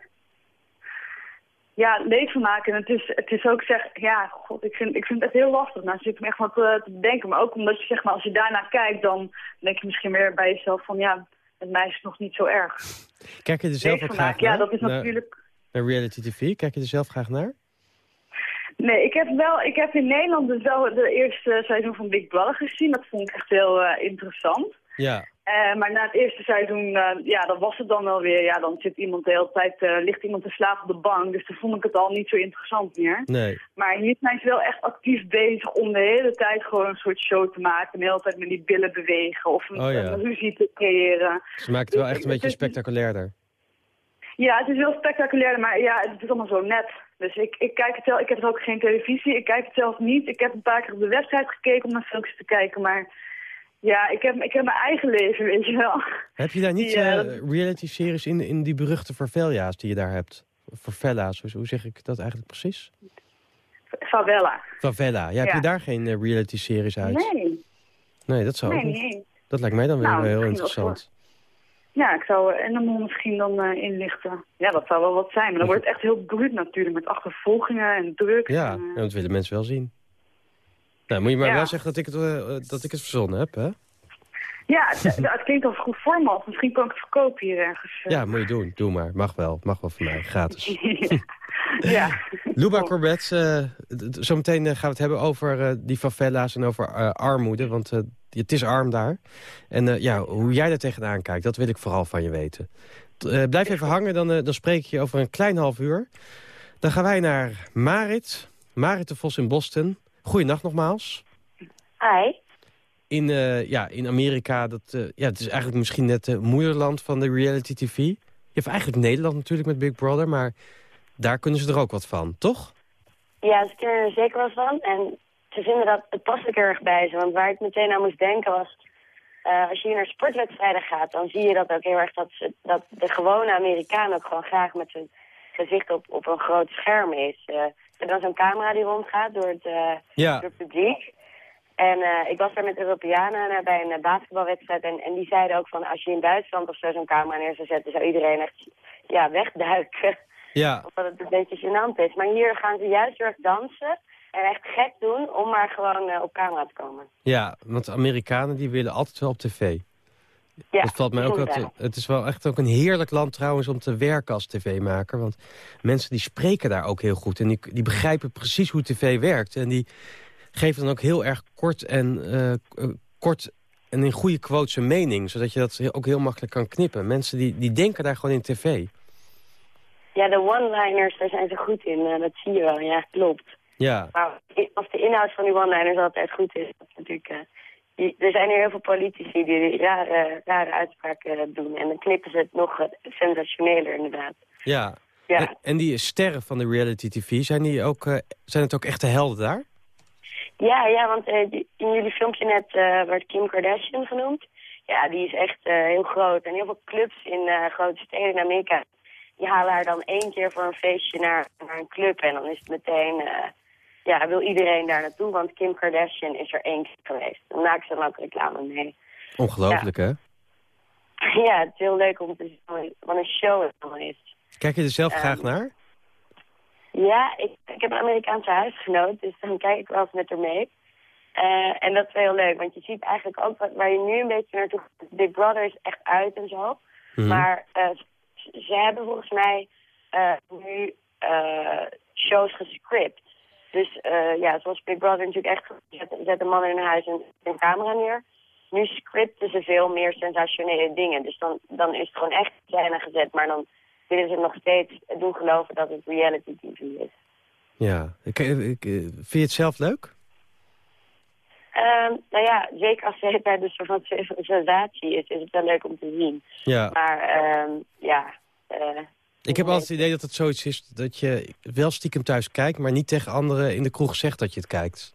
Ja, leedvermaak. En het is, het is ook zeg, ja, god, ik vind, ik vind het echt heel lastig. Nou zit ik me echt wat eh, te bedenken. Maar ook omdat je zeg maar, als je daarnaar kijkt, dan denk je misschien weer bij jezelf van ja, met mij is het nog niet zo erg. Kijk je er zelf ook graag ja, naar? dat is Naar- natuurlijk... Naar reality tv? Kijk je er zelf graag naar? Nee, ik heb wel, ik heb in Nederland dus wel de eerste seizoen van Big Brother gezien. Dat vond ik echt heel eh, interessant. Ja. Eh, maar na het eerste seizoen, eh, ja, dan was het dan wel weer. Ja, dan zit iemand de hele tijd, eh, ligt iemand te slapen op de bank. Dus toen vond ik het al niet zo interessant meer. Nee. Maar hier zijn ze wel echt actief bezig om de hele tijd gewoon een soort show te maken. En de hele tijd met die billen bewegen of een, Oh ja. een ruzie te creëren. Ze maakt het wel echt een Het beetje spectaculairder. Ja, het is wel spectaculair, maar ja, het is allemaal zo net. Dus ik, ik kijk het zelf, ik heb ook geen televisie, ik kijk het zelf niet. Ik heb een paar keer op de website gekeken om naar filmpjes te kijken, maar ja, ik heb, ik heb mijn eigen leven, weet je wel. Heb je daar niet Die, eh, reality-series in, in die beruchte favela's die je daar hebt? Favela's, hoe, hoe zeg ik dat eigenlijk precies? Favela. Favela. Ja, heb Ja. je daar geen eh, reality-series uit? Nee, Nee, dat zou nee, ook nee. Dat lijkt mij dan weer Nou, eh, heel interessant. Ja, ik zou Endemol misschien dan inlichten. Ja, dat zou wel wat zijn, maar dan wordt het echt heel bruut natuurlijk, met achtervolgingen en drugs. Ja, en, ja, dat willen mensen wel zien. Nou, moet je maar Ja. wel zeggen dat ik, het, eh, eh, dat ik het verzonnen heb, hè? Ja, het, klinkt als een goed format. Misschien kan ik het verkopen hier ergens. eh. Ja, moet je doen. Doe maar. Mag wel. Mag wel van mij. Gratis. ja. Luba Corbett, d- zometeen gaan we het hebben over die favela's en over armoede. Want het is arm daar. En ja, hoe jij daar tegenaan kijkt, dat wil ik vooral van je weten. T- blijf even hangen, dan, dan spreek ik je over een klein half uur. Dan gaan wij naar Marit. Marit de Vos in Boston. Goeienacht nogmaals. Hi. In, eh, ja, in Amerika, dat, eh, ja, het is eigenlijk misschien net het moederland van de reality tv. Je hebt eigenlijk Nederland natuurlijk met Big Brother, maar daar kunnen ze er ook wat van, toch? Ja, ze kennen er zeker wat van. En ze vinden dat, het past ook heel erg bij ze. Want waar ik meteen aan moest denken was... eh, als je hier naar sportwedstrijden gaat, dan zie je dat ook heel erg... dat, ze, dat de gewone Amerikaan ook gewoon graag met zijn gezicht op, op een groot scherm is. Eh, er dan zo'n camera die rondgaat door het, eh, Ja. door het publiek. En eh, ik was daar met Europeanen bij een eh, basketbalwedstrijd. En, en die zeiden ook van, als je in Duitsland of zo zo'n camera neer zou zetten... zou iedereen echt ja, wegduiken. Ja, Of dat het een beetje gênant is. Maar hier gaan ze juist heel erg dansen en echt gek doen om maar gewoon op camera te komen. ja, want de Amerikanen die willen altijd wel op tv. Ja, dat valt mij ook dat uit. Het is wel echt ook een heerlijk land trouwens om te werken als tv-maker. Want mensen die spreken daar ook heel goed. En die, die begrijpen precies hoe tv werkt. En die geven dan ook heel erg kort en, eh, eh, kort en in goede quotes een mening. Zodat je dat ook heel makkelijk kan knippen. Mensen die, die denken daar gewoon in tv. Ja, de one-liners, daar zijn ze goed in. eh, dat zie je wel, ja, klopt. Ja, Maar als de inhoud van die one-liners altijd goed is, dat is natuurlijk... er zijn hier heel veel politici die rare, rare uitspraken eh, doen. En dan knippen ze het nog eh, sensationeler, inderdaad. ja. Ja. En, en die sterren van de reality tv, zijn, die ook, eh, zijn het ook echte helden daar? Ja, ja, want in jullie filmpje net eh, werd Kim Kardashian genoemd. Ja, die is echt heel groot. En heel veel clubs in grote steden in Amerika... die halen haar dan één keer voor een feestje naar, naar een club. En dan is het meteen... ja, wil iedereen daar naartoe, want Kim Kardashian is er één keer geweest. Dan maken ze dan ook reclame mee. Ongelooflijk, hè? Ja, het is heel leuk om te zien wat een show het allemaal is. Kijk je er zelf Ehm, graag naar? Ja, ik, ik heb een Amerikaanse huisgenoot, dus dan kijk ik wel eens met haar mee. Eh, en dat is heel leuk, want je ziet eigenlijk ook wat, waar je nu een beetje naartoe gaat. Big Brother is echt uit en zo. Mhm. Maar eh, ze hebben volgens mij eh, nu shows gescript. Dus eh, ja, zoals Big Brother natuurlijk echt zet, zet een man in een huis en een camera neer. Nu scripten ze veel meer sensationele dingen. Dus dan, dan is het gewoon echt scène gezet, maar dan willen ze nog steeds doen geloven dat het reality TV is. Ja. Ik, ik, eh, vind je het zelf leuk? Ehm, nou ja, zeker als het bij de soort van sensatie is, is het wel leuk om te zien. Ja. Maar ehm, ja, eh, Ik heb altijd het idee dat het zoiets is dat je wel stiekem thuis kijkt... maar niet tegen anderen in de kroeg zegt dat je het kijkt.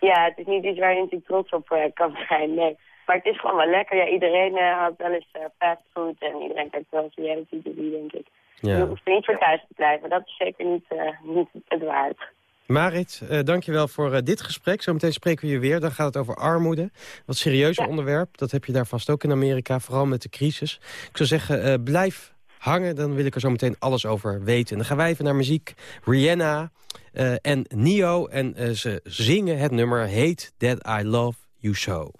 ja, het is niet iets waar je natuurlijk trots op eh, kan zijn, nee. Maar het is gewoon wel lekker. Ja, iedereen eh, had wel eens eh, fastfood en iedereen kijkt wel eens reality TV, denk ik. Je hoeft er niet voor thuis te blijven. Dat is zeker niet, niet het waard. Marit, eh dankjewel voor dit gesprek. Zometeen spreken we je weer. Dan gaat het over armoede. Wat serieuzer onderwerp. Dat heb je daar vast ook in Amerika. Vooral met de crisis. Ik zou zeggen, blijf hangen. Dan wil ik er zo meteen alles over weten. En dan gaan wij even naar muziek. Rihanna eh, en Nio. En eh, ze zingen het nummer Hate That I Love You So.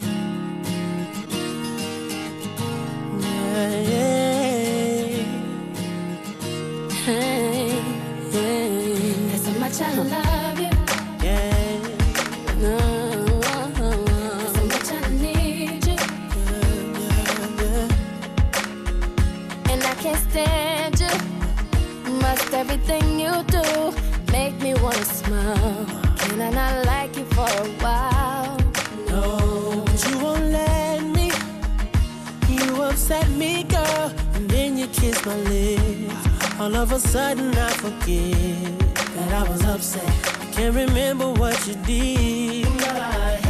Upset me, girl, and then you kiss my lips. All of a sudden, I forget that I was upset. I can't remember what you did.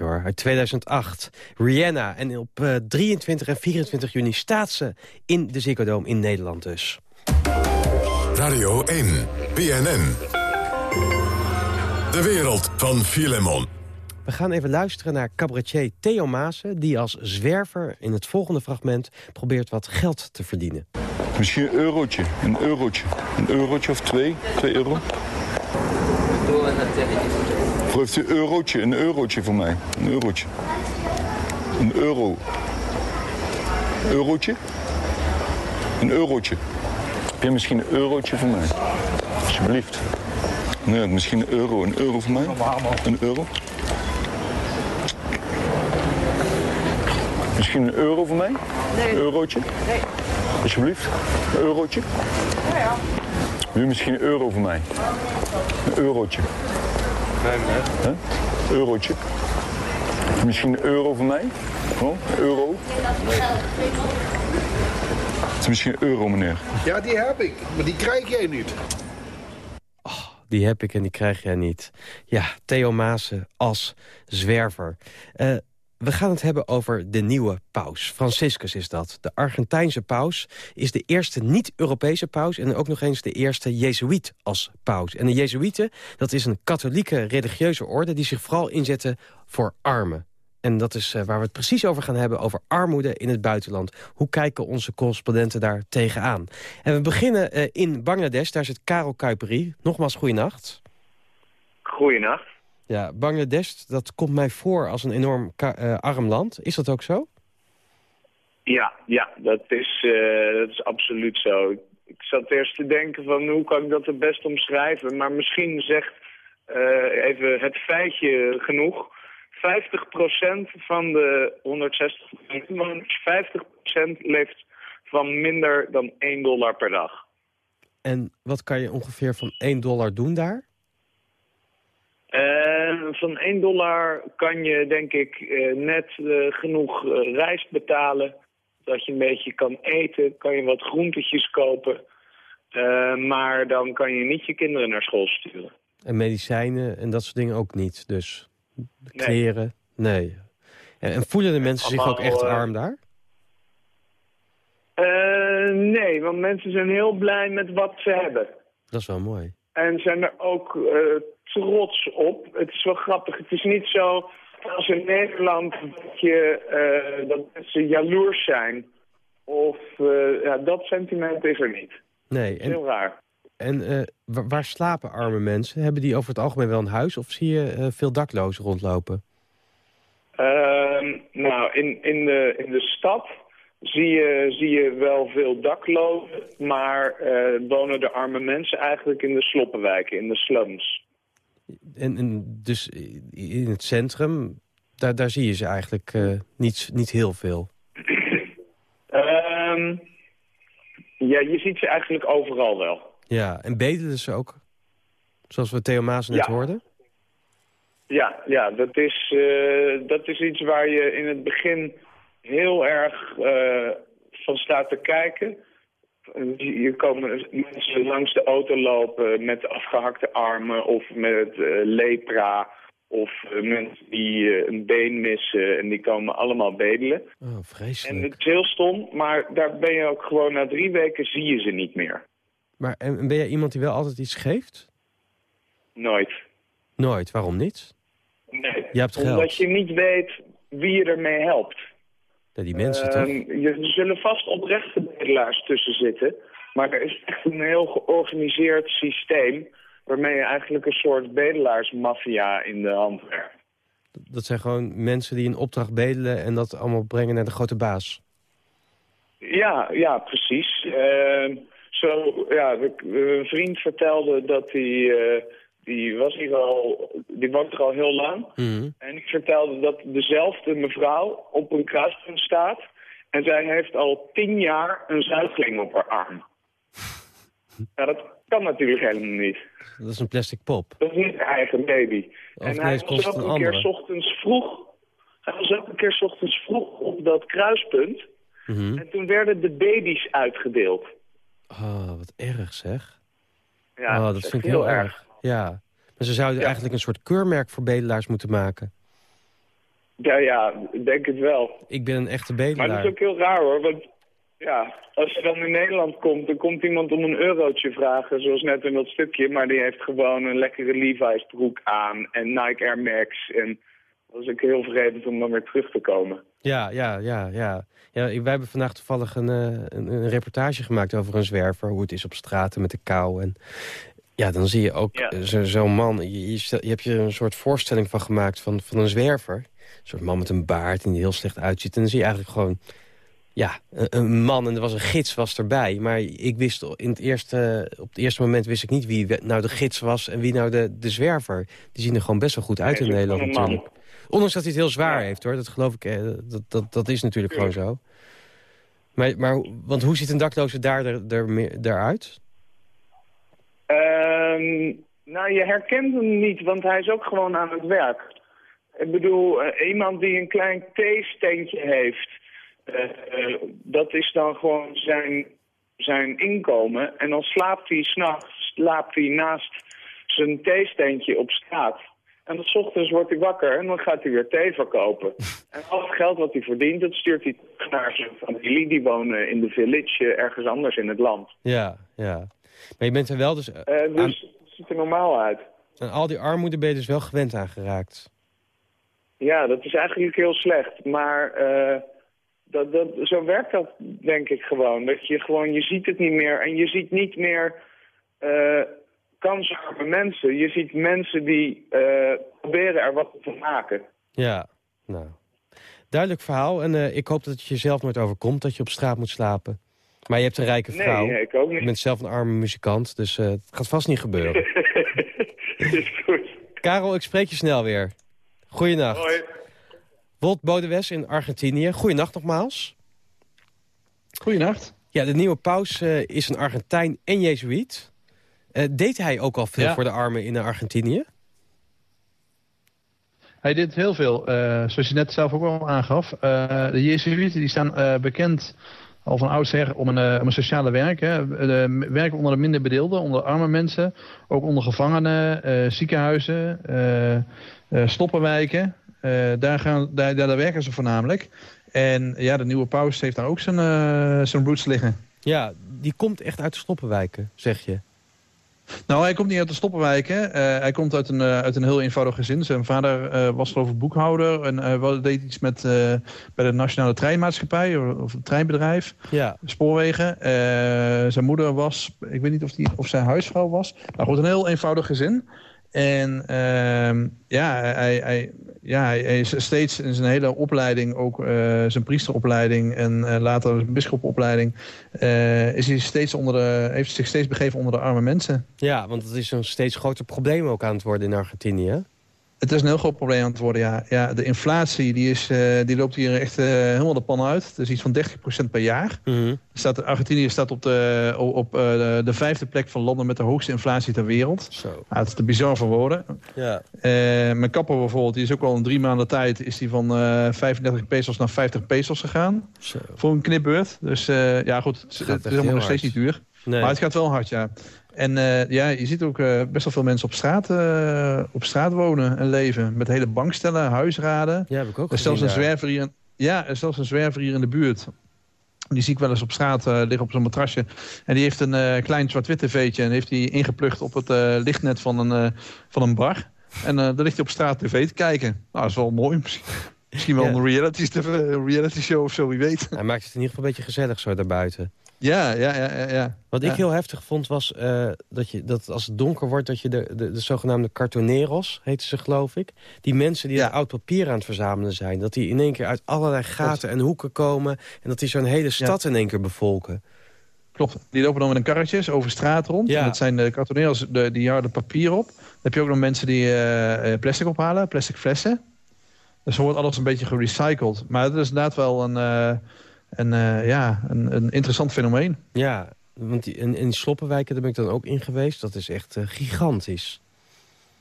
Plaatje hoor. Uit 2008. Rihanna. En op eh, 23 en 24 juni staat ze in de Ziggo Dome in Nederland dus. Radio 1, BNN. De wereld van Filemon. We gaan even luisteren naar cabaretier Theo Maassen... die als zwerver in het volgende fragment probeert wat geld te verdienen. Misschien een eurotje, een eurotje. Een eurotje of twee, twee euro. Of heeft u een eurotje, een eurotje voor mij? Een eurotje. Een euro. Eurotje? Een eurotje. Heb je misschien een eurotje voor mij? Alsjeblieft. Nee, misschien een euro. Een euro voor mij? Een euro? Misschien een euro voor mij? Nee. Een eurotje? Nee. Alsjeblieft. Een eurotje? Ja, ja. Wil je misschien een euro voor mij? Een eurotje. Nee, nee. Huh? Eurotje. Misschien een euro voor mij? Oh, een euro? Het is misschien een euro, meneer. Ja, die heb ik, maar die krijg jij niet. Die heb ik en die krijg jij niet. Ja, Theo Maassen als zwerver. Eh, we gaan het hebben over de nieuwe paus. Franciscus is dat. De Argentijnse paus is de eerste niet-Europese paus... en ook nog eens de eerste Jezuïet als paus. En de Jezuïeten, dat is een katholieke religieuze orde... die zich vooral inzetten voor armen. En dat is eh, waar we het precies over gaan hebben, over armoede in het buitenland. Hoe kijken onze correspondenten daar tegenaan? En we beginnen eh, in Bangladesh, daar zit Karel Kuiperi. Nogmaals, goeienacht. Goeienacht. Ja, Bangladesh, dat komt mij voor als een enorm eh, arm land. Is dat ook zo? Ja, ja dat, is, eh, dat is absoluut zo. Ik zat eerst te denken van hoe kan ik dat het best omschrijven. Maar misschien zegt eh, even het feitje genoeg. 50% van de 160 miljoen inwoners, 50% leeft van minder dan 1 dollar per dag. En wat kan je ongeveer van 1 dollar doen daar? Eh, van 1 dollar kan je denk ik eh, net eh, genoeg rijst betalen. Dat je een beetje kan eten, kan je wat groentetjes kopen. Maar dan kan je niet je kinderen naar school sturen. En medicijnen en dat soort dingen ook niet. Dus kleren, nee. En, en voelen de mensen zich ook echt arm daar? Nee, want mensen zijn heel blij met wat ze hebben. Dat is wel mooi. En zijn er ook eh, trots op. Het is wel grappig. Het is niet zo als in Nederland dat, je, eh, dat mensen jaloers zijn. Of eh, ja, dat sentiment is er niet. Nee, heel raar. en wa- waar slapen arme mensen? Hebben die over het algemeen wel een huis of zie je veel daklozen rondlopen? Ehm, nou, in, in, de, in de stad zie je, zie je wel veel daklozen, maar eh, wonen de arme mensen eigenlijk in de sloppenwijken, in de slums. En, en dus in het centrum, daar, daar zie je ze eigenlijk eh, niet, niet heel veel. Ehm, ja, je ziet ze eigenlijk overal wel. Ja, en bedelen ze ook? Zoals we Theo Maas net Ja. hoorden? Ja, ja dat, is, eh, dat is iets waar je in het begin heel erg eh, van staat te kijken. Hier komen mensen langs de auto lopen met afgehakte armen of met eh, lepra. Of eh, mensen die een been missen en die komen allemaal bedelen. Oh, En vreselijk. het is heel stom, maar daar ben je ook gewoon na drie weken zie je ze niet meer. Maar en, en ben jij iemand die wel altijd iets geeft? Nooit. Nooit, waarom niet? Nee. Je hebt Omdat geld. je niet weet wie je ermee helpt. Ja, die mensen toch? Ehm, je, er zullen vast oprechte bedelaars tussen zitten. Maar er is echt een heel georganiseerd systeem... waarmee je eigenlijk een soort bedelaarsmafia in de hand werkt. Dat zijn gewoon mensen die een opdracht bedelen en dat allemaal brengen naar de grote baas. Ja, ja, precies. Ehm, zo, ja, een vriend vertelde dat hij... eh, die was hier al... Die woont er al heel lang. En ik vertelde dat dezelfde mevrouw op een kruispunt staat... en zij heeft al tien jaar een zuigeling op haar arm. Ja, dat kan natuurlijk helemaal niet. Dat is een plastic pop. Dat is niet haar eigen baby. Of en hij was ook een een keer ochtends vroeg... Hij was ook een keer ochtends vroeg op dat kruispunt... Mhm. en toen werden de baby's uitgedeeld. Oh, wat erg zeg. Ja, oh, dat vind ik heel erg. Ja. Maar ze zouden eigenlijk een soort keurmerk voor bedelaars moeten maken. Ja, ja, ik denk het wel. Ik ben een echte Maar dat bedelaar. is ook heel raar hoor, want ja, als je dan in Nederland komt, dan komt iemand om een eurotje vragen, zoals net in dat stukje, maar die heeft gewoon een lekkere Levi's broek aan en Nike Air Max en dat is ook heel vreemd om dan weer terug te komen. Ja, ja, ja, ja. ja wij hebben vandaag toevallig een, eh, een, een reportage gemaakt over een zwerver. Hoe het is op straten met de kou. En ja, dan zie je ook Ja. eh, zo- zo'n man. Je, je, je hebt je een soort voorstelling van gemaakt van, van een zwerver. Een soort man met een baard en die heel slecht uitziet. En dan zie je eigenlijk gewoon... Ja, een, man en er was een gids was erbij. Maar ik wist in het eerste, op het eerste moment wist ik niet wie nou de gids was... en wie nou de, de zwerver. Die zien er gewoon best wel goed uit in Nederland natuurlijk. Ondanks dat hij het heel zwaar heeft, hoor. Dat geloof ik, eh, dat, dat, dat is natuurlijk gewoon zo. Maar, maar, want hoe ziet een dakloze daar er, er, meer- eruit? Ehm, nou, je herkent hem niet, want hij is ook gewoon aan het werk. Ik bedoel, eh, iemand die een klein theesteentje heeft, eh, eh, dat is dan gewoon zijn, zijn inkomen. En dan slaapt hij s'nachts, slaapt hij naast zijn theesteentje op straat. En dan 's ochtends wordt hij wakker en dan gaat hij weer thee verkopen. En al het geld wat hij verdient, dat stuurt hij naar zijn familie. Die wonen in de village eh, ergens anders in het land. Ja, ja. Maar je bent er wel dus... eh, Eh, dus het ziet er normaal uit. aan al die armoede ben je dus wel gewend aangeraakt. Ja, dat is eigenlijk heel slecht. Maar eh, dat, dat, zo werkt dat denk ik gewoon. Dat je gewoon, je ziet het niet meer. En je ziet niet meer eh kansarme mensen. Je ziet mensen die eh, proberen er wat van te maken. Ja, nou. Duidelijk verhaal. En ik hoop dat het jezelf nooit overkomt dat je op straat moet slapen. Maar je hebt een rijke Nee, vrouw. ik ook niet. Je bent zelf een arme muzikant, dus het gaat vast niet gebeuren. is goed. Karel, ik spreek je snel weer. Goeienacht. Hoi. Wolt Bodewes in Argentinië. Goeienacht nogmaals. Goeienacht. Ja, de nieuwe paus eh, is een Argentijn en Jezuïet. Eh, deed hij ook al veel Ja. voor de armen in Argentinië? Hij deed heel veel, eh, zoals je net zelf ook al aangaf. Eh, de Jezuïeten die staan eh, bekend al van oudsher om een, om een sociale werk. Hè. De, werken onder de minder bedeelden, onder arme mensen. Ook onder gevangenen, eh, ziekenhuizen, stoppenwijken. Eh, daar, gaan, daar, daar, werken ze voornamelijk. En ja, de nieuwe paus heeft daar ook zijn, eh, zijn roots liggen. Ja, die komt echt uit de stoppenwijken, zeg je. Nou, hij komt niet uit de Stoppenwijken. Eh, hij komt uit een, eh, uit een heel eenvoudig gezin. Zijn vader eh, was geloof ik boekhouder en eh, deed iets met, eh, bij de Nationale Treinmaatschappij of het treinbedrijf, Ja. spoorwegen. Eh, zijn moeder was, ik weet niet of, die, of zijn huisvrouw was. Maar goed, een heel eenvoudig gezin. En ehm, ja, hij, hij, ja, hij is steeds in zijn hele opleiding, ook eh, zijn priesteropleiding en eh, later zijn bisschopopleiding, eh, is hij steeds onder de, heeft zich steeds begeven onder de arme mensen. Ja, want het is een steeds groter probleem ook aan het worden in Argentinië. Het is een heel groot probleem aan het worden, ja. ja de inflatie die is, eh, die loopt hier echt eh, helemaal de pan uit. Is iets van 30% per jaar. staat, Argentinië staat op, de, op eh, de, de vijfde plek van landen met de hoogste inflatie ter wereld. Zo. Nou, het is te bizar voor woorden. Ja. Mijn kapper bijvoorbeeld, die is ook al in drie maanden tijd... is die van eh 35 pesos naar 50 pesos gegaan. Zo. Voor een knipbeurt. Dus ja, goed, het, is allemaal nog steeds niet duur. Nee. Maar het gaat wel hard, ja. En eh, ja, je ziet ook eh, best wel veel mensen op straat, eh, op straat wonen en leven. Met hele bankstellen, huisraden. Ja, heb ik ook Er is zelfs een daar. zwerver hier, in- ja, er is zelfs een zwerver hier in de buurt. Die zie ik wel eens op straat liggen op zo'n matrasje. En die heeft een klein zwart-wit tv'tje. En heeft hij ingeplucht op het lichtnet van een, van een bar. En daar ligt hij op straat tv te kijken. Nou, dat is wel mooi. Misschien, misschien wel Ja. een reality, reality show of zo, wie weet. Hij maakt het in ieder geval een beetje gezellig zo daarbuiten. Ja, ja, ja. ja. Wat ik heel heftig vond was eh, dat, je, dat als het donker wordt... dat je de, de, de zogenaamde cartoneros, heten ze geloof ik... die mensen die het oud papier aan het verzamelen zijn... dat die in één keer uit allerlei gaten en hoeken komen... en dat die zo'n hele stad in één keer bevolken. Klopt. Die lopen dan met een karretjes over straat rond. Ja. En dat zijn de cartoneers, de, die houden papier op. Dan heb je ook nog mensen die eh, eh, plastic ophalen, plastic flessen. Dus er wordt alles een beetje gerecycled. Maar het is inderdaad wel een, een, eh, ja, een, een interessant fenomeen. Ja, want die, in, in sloppenwijken daar ben ik dan ook in geweest. Dat is echt eh, gigantisch.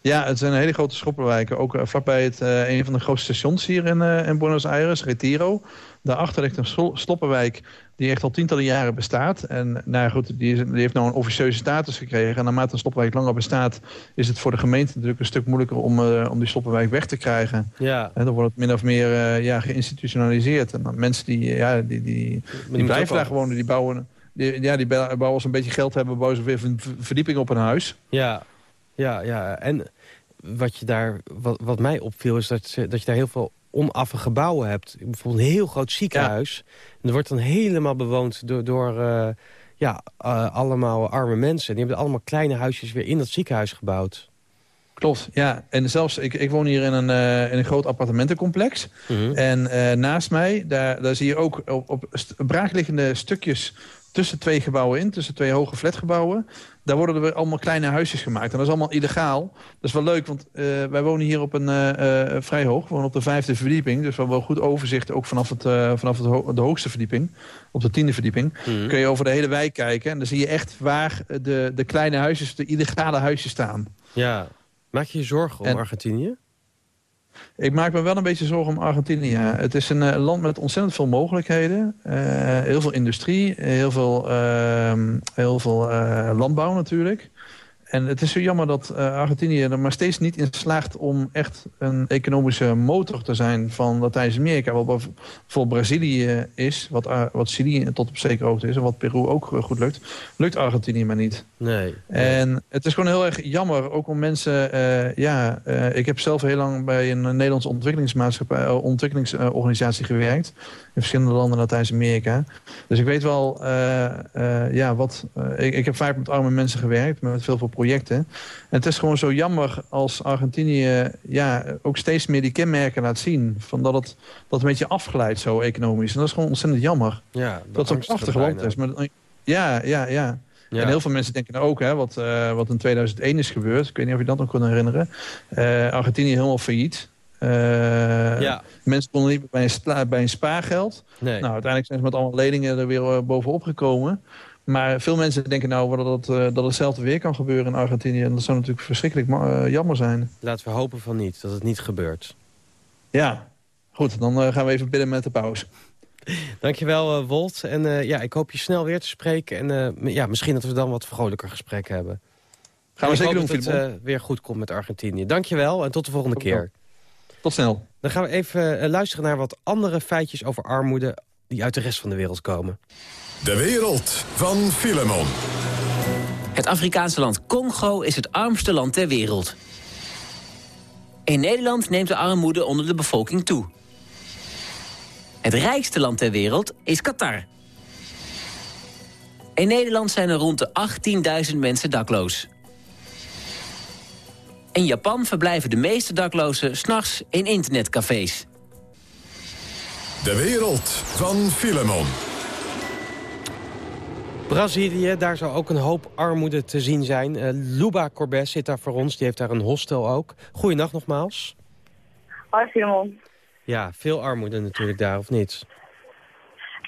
Ja, het zijn hele grote sloppenwijken. Ook uh, vlakbij het, uh, een van de grootste stations hier in, uh, in Buenos Aires, Retiro. Daarachter ligt een sloppenwijk die echt al tientallen jaren bestaat. En nou goed, die, is, die heeft nou een officieuze status gekregen. En naarmate een sloppenwijk langer bestaat... is het voor de gemeente natuurlijk een stuk moeilijker om, om die sloppenwijk weg te krijgen. Ja. En dan wordt het min of meer ja, geïnstitutionaliseerd. En dan mensen die, ja, die, die, die blijven daar wonen, die bouwen... Die, ja, die bouwen als een beetje geld hebben, bouwen ze weer een verdieping op een huis. Ja, ja, ja. En wat, je daar, wat, wat mij opviel is dat, ze, dat je daar heel veel onaffe gebouwen hebt. Bijvoorbeeld een heel groot ziekenhuis. En dat wordt dan helemaal bewoond door, door uh, ja, uh, allemaal arme mensen. Die hebben allemaal kleine huisjes weer in dat ziekenhuis gebouwd. Klopt, ja. En zelfs, ik, ik woon hier in een, uh, in een groot appartementencomplex. Mm -hmm. En naast mij, daar, daar zie je ook op, op braakliggende stukjes tussen twee gebouwen in, tussen twee hoge flatgebouwen. Daar worden er weer allemaal kleine huisjes gemaakt. En dat is allemaal illegaal. Dat is wel leuk, want uh, wij wonen hier op een uh, uh, vrij hoog. We wonen op de vijfde verdieping. Dus we hebben wel goed overzicht, ook vanaf, het, vanaf het ho de hoogste verdieping. Op de tiende verdieping. Mhm. Kun je over de hele wijk kijken. En dan zie je echt waar de, de kleine huisjes, de illegale huisjes staan. Ja. Maak je je zorgen om En- Argentinië? Ik maak me wel een beetje zorgen om Argentinië. Het is een eh, land met ontzettend veel mogelijkheden. Eh, heel veel industrie, heel veel, ehm, heel veel eh, landbouw natuurlijk. En het is zo jammer dat eh, Argentinië er maar steeds niet in slaagt... om echt een economische motor te zijn van Latijns-Amerika. Wat bijvoorbeeld Brazilië is, wat, Ar- wat Chili tot op zekere hoogte is... en wat Peru ook eh, goed lukt, lukt Argentinië maar niet. Nee. En het is gewoon heel erg jammer, ook om mensen... eh, ja, eh, ik heb zelf heel lang bij een Nederlandse ontwikkelingsmaatschappij, eh, ontwikkelingsorganisatie gewerkt. In verschillende landen in Latijns-Amerika. Dus ik weet wel, eh, eh, ja, wat... eh, ik, ik heb vaak met arme mensen gewerkt, met veel, veel projecten. En het is gewoon zo jammer als Argentinië ja, ook steeds meer die kenmerken laat zien. Van dat, het, dat een beetje afglijdt zo economisch. En dat is gewoon ontzettend jammer. Ja, dat is een prachtig land is. Maar, ja, ja, ja. Ja. En heel veel mensen denken nou ook, hè, wat, wat in 2001 is gebeurd. Ik weet niet of je dat nog kunt herinneren. Argentinië helemaal failliet. Eh, Ja. Mensen konden niet bij een, bij een spaargeld. Nee. Nou, uiteindelijk zijn ze met allemaal leningen er weer eh, bovenop gekomen. Maar veel mensen denken nou dat, het, eh, dat hetzelfde weer kan gebeuren in Argentinië. En dat zou natuurlijk verschrikkelijk jammer zijn. Laten we hopen van niet, dat het niet gebeurt. Ja, goed. Dan gaan we even bidden met de pauze. Dankjewel, eh Wolt. En ja, ik hoop je snel weer te spreken. En ja, misschien dat we dan wat vrolijker gesprek hebben. Gaan we En ik zeker hoop doen, dat het weer goed komt met Argentinië. Dankjewel en tot de volgende keer. Tot snel. Dan gaan we even eh, luisteren naar wat andere feitjes over armoede... die uit de rest van de wereld komen. De wereld van Filemon. Het Afrikaanse land Congo is het armste land ter wereld. In Nederland neemt de armoede onder de bevolking toe. Het rijkste land ter wereld is Qatar. In Nederland zijn er rond de 18.000 mensen dakloos. In Japan verblijven de meeste daklozen s'nachts in internetcafés. De wereld van Filemon. Brazilië, daar zou ook een hoop armoede te zien zijn. Eh, Luba Corbes zit daar voor ons, die heeft daar een hostel ook. Goeienacht nogmaals. Hoi Simon. Ja, veel armoede natuurlijk daar, of niet?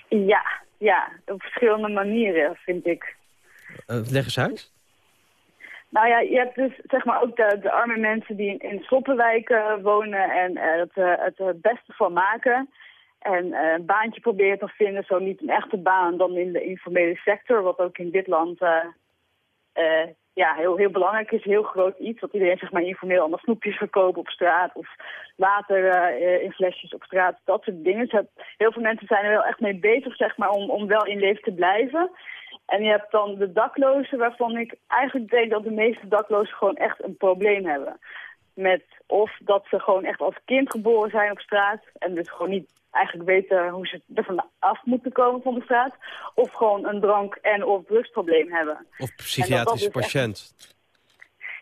Ja, ja, op verschillende manieren vind ik. Eh, leg eens uit. Nou ja, je hebt dus zeg maar ook de, de arme mensen die in, in sloppenwijken wonen en eh, het, eh, het het beste van maken. En eh, een baantje proberen te vinden, zo niet een echte baan, dan in de informele sector, wat ook in dit land eh, eh, ja, heel, heel belangrijk is, heel groot iets. Dat iedereen zeg maar informeel allemaal snoepjes verkoopt op straat of water eh, in flesjes op straat, dat soort dingen. Dus heel veel mensen zijn er wel echt mee bezig zeg maar, om, om wel in leven te blijven. En je hebt dan de daklozen, waarvan ik eigenlijk denk dat de meeste daklozen gewoon echt een probleem hebben. Met of dat ze gewoon echt als kind geboren zijn op straat en dus gewoon niet eigenlijk weten hoe ze er van af moeten komen van de straat. Of gewoon een drank- en of drugsprobleem hebben. Of psychiatrische dus echt- patiënt.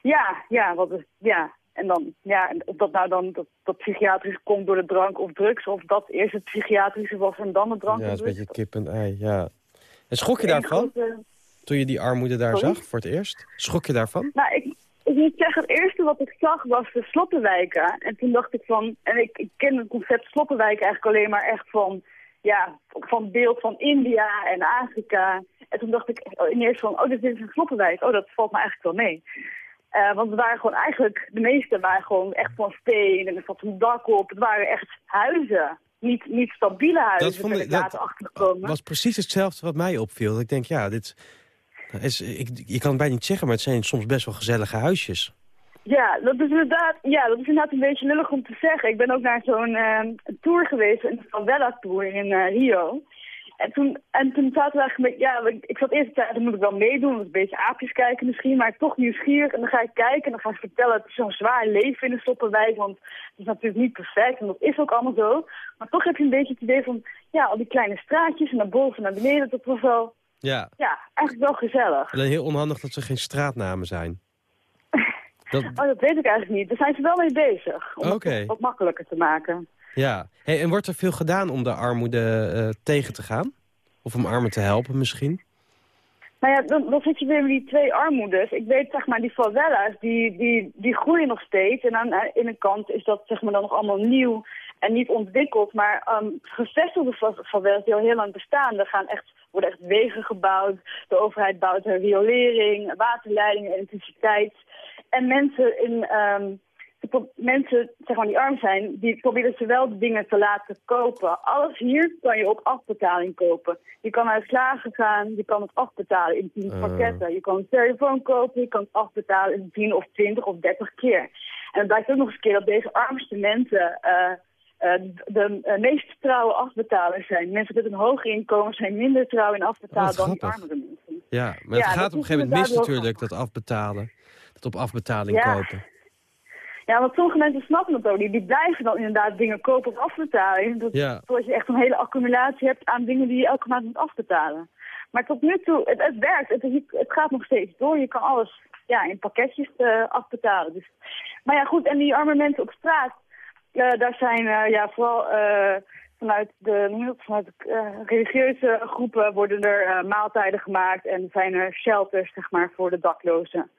Ja, ja, wat is, ja. En dan, ja, of dat nou dan dat, dat psychiatrische komt door de drank of drugs, of dat eerst het psychiatrische was en dan de drank Ja, dat is een beetje kip en ei, ja. En schrok je daarvan, grote- toen je die armoede daar Sorry? zag voor het eerst? Schrok je daarvan? Nou, ik, ik moet zeggen, het eerste wat ik zag was de sloppenwijken. En toen dacht ik van, en ik, ik ken het concept sloppenwijken eigenlijk alleen maar echt van, ja, van beeld van India en Afrika. En toen dacht ik ineens van, oh, dit is een sloppenwijk. Oh, dat valt me eigenlijk wel mee. Eh, want het waren gewoon eigenlijk, de meeste waren gewoon echt van steen en er zat een dak op. Het waren echt huizen. Niet, niet stabiele huizen, Dat ik dat later achtergekomen. was precies hetzelfde wat mij opviel. Dat Ik denk, ja, dit is, ik, je kan het bijna niet zeggen, maar het zijn soms best wel gezellige huisjes. Ja, dat is inderdaad, ja, dat is inderdaad een beetje lullig om te zeggen. Ik ben ook naar zo'n eh, tour geweest, een favela tour in eh, Rio. En toen, en toen zaten we eigenlijk met, ja, ik, zat eerst te dan moet ik wel meedoen, een beetje aapjes kijken misschien, maar toch nieuwsgierig. En dan ga ik kijken en dan ga ik vertellen, het is zo'n zwaar leven in de Stoppenwijk, want het is natuurlijk niet perfect en dat is ook allemaal zo. Maar toch heb je een beetje het idee van, ja, al die kleine straatjes en naar boven en naar beneden, dat was wel, Ja, ja, eigenlijk wel gezellig. alleen heel onhandig dat ze geen straatnamen zijn. Dat, Oh, dat weet ik eigenlijk niet. Daar zijn ze wel mee bezig, om het wat makkelijker te maken. Ja. En wordt er veel gedaan om de armoede eh, tegen te gaan? Of om armen te helpen misschien? Nou ja, dan, dan zit je weer met die twee armoedes. Ik weet, zeg maar, die favela's, die, die, die groeien nog steeds. En aan de kant is dat, zeg maar, dan nog allemaal nieuw en niet ontwikkeld. Maar ehm gevestigde fa- favelas die al heel lang bestaan, er gaan echt, worden echt wegen gebouwd. De overheid bouwt er riolering, waterleidingen, elektriciteit. En mensen in... ehm, de mensen zeg maar, die arm zijn, die proberen ze wel de dingen te laten kopen. Alles hier kan je op afbetaling kopen. Je kan naar de slager gaan, je kan het afbetalen in 10 Eh. pakketten. Je kan een telefoon kopen, je kan het afbetalen in 10 of 20 of 30 keer. En het blijkt ook nog eens een keer dat deze armste mensen eh, eh, de meest trouwe afbetalers zijn. Mensen met een hoger inkomen zijn minder trouw in afbetalen Wat dan die armere mensen. Ja, maar Ja, het gaat op een gegeven moment mis natuurlijk, dat afbetalen. Dat op afbetaling Ja. kopen. Ja, want sommige mensen snappen het ook niet. Die blijven dan inderdaad dingen kopen op afbetaling. Dat, Ja. Zodat je echt een hele accumulatie hebt aan dingen die je elke maand moet afbetalen. Maar tot nu toe, het, het werkt. Het, het gaat nog steeds door. Je kan alles ja, in pakketjes eh, afbetalen. Dus. Maar ja, goed. En die arme mensen op straat, eh, daar zijn eh, ja, vooral vanuit de, dat, vanuit de religieuze groepen worden er maaltijden gemaakt. En zijn er shelters, zeg maar, voor de daklozen.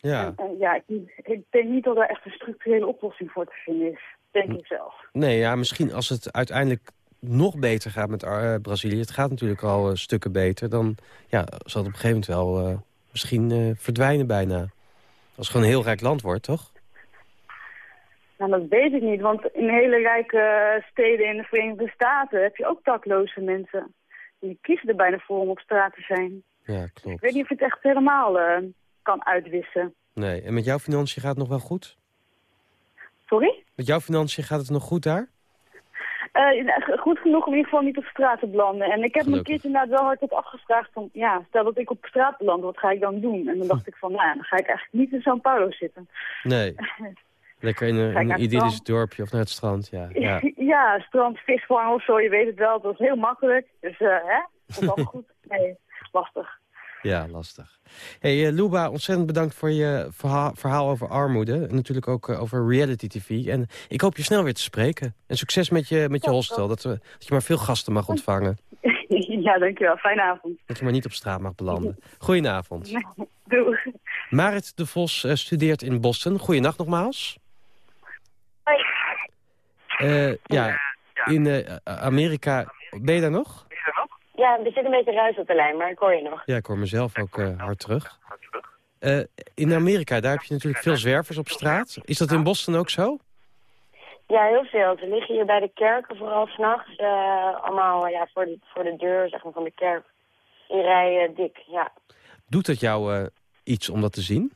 Ja. En ja, ik, ik denk niet dat er echt een structurele oplossing voor te vinden is. Denk ik zelf. Nee, ja, misschien als het uiteindelijk nog beter gaat met eh, Brazilië... het gaat natuurlijk al eh, stukken beter... dan ja, zal het op een gegeven moment wel eh, misschien eh, verdwijnen bijna. Als het gewoon een heel rijk land wordt, toch? Nou, dat weet ik niet, want in hele rijke steden in de Verenigde Staten heb je ook dakloze mensen. Die kiezen er bijna voor om op straat te zijn. Ja, Ik klopt. weet niet of het echt helemaal eh, kan uitwissen. Nee, en met jouw financiën gaat het nog wel goed? Sorry? Met jouw financiën gaat het nog goed daar? Eh, goed genoeg om in ieder geval niet op straat te belanden. En ik heb me een Gelukkig. keertje inderdaad wel hardop afgevraagd van... ja, stel dat ik op straat beland, wat ga ik dan doen? En dan dacht ik van, nou, dan ga ik eigenlijk niet in São Paulo zitten. Nee. Lekker in een, in een idyllisch dorpje of naar het strand, ja. ja. Ja, strand, visvangen of zo, je weet het wel. Dat is heel makkelijk. Dus, eh, hè? Dat allemaal goed. Nee, lastig. Ja, lastig. Hey, eh, Luba, ontzettend bedankt voor je verhaal, verhaal over armoede. En natuurlijk ook eh, over reality tv. En ik hoop je snel weer te spreken. En succes met je, met je hostel. Dat, we, dat je maar veel gasten mag ontvangen. ja, dankjewel. Fijne avond. Dat je maar niet op straat mag belanden. Goedenavond. Doei. Marit de Vos eh, studeert in Boston. Goedenacht nogmaals. Eh, ja, in eh, Amerika... Ben je daar nog? Ja, er zit een beetje ruis op de lijn, maar ik hoor je nog. Ja, ik hoor mezelf ook eh, hard terug. Eh, in Amerika, daar heb je natuurlijk veel zwervers op straat. Is dat in Boston ook zo? Ja, heel veel. Ze liggen hier bij de kerken, vooral s'nachts. eh allemaal ja, voor, de, voor de deur zeg maar, van de kerk. In rijen dik, ja. Doet dat jou eh, iets om dat te zien?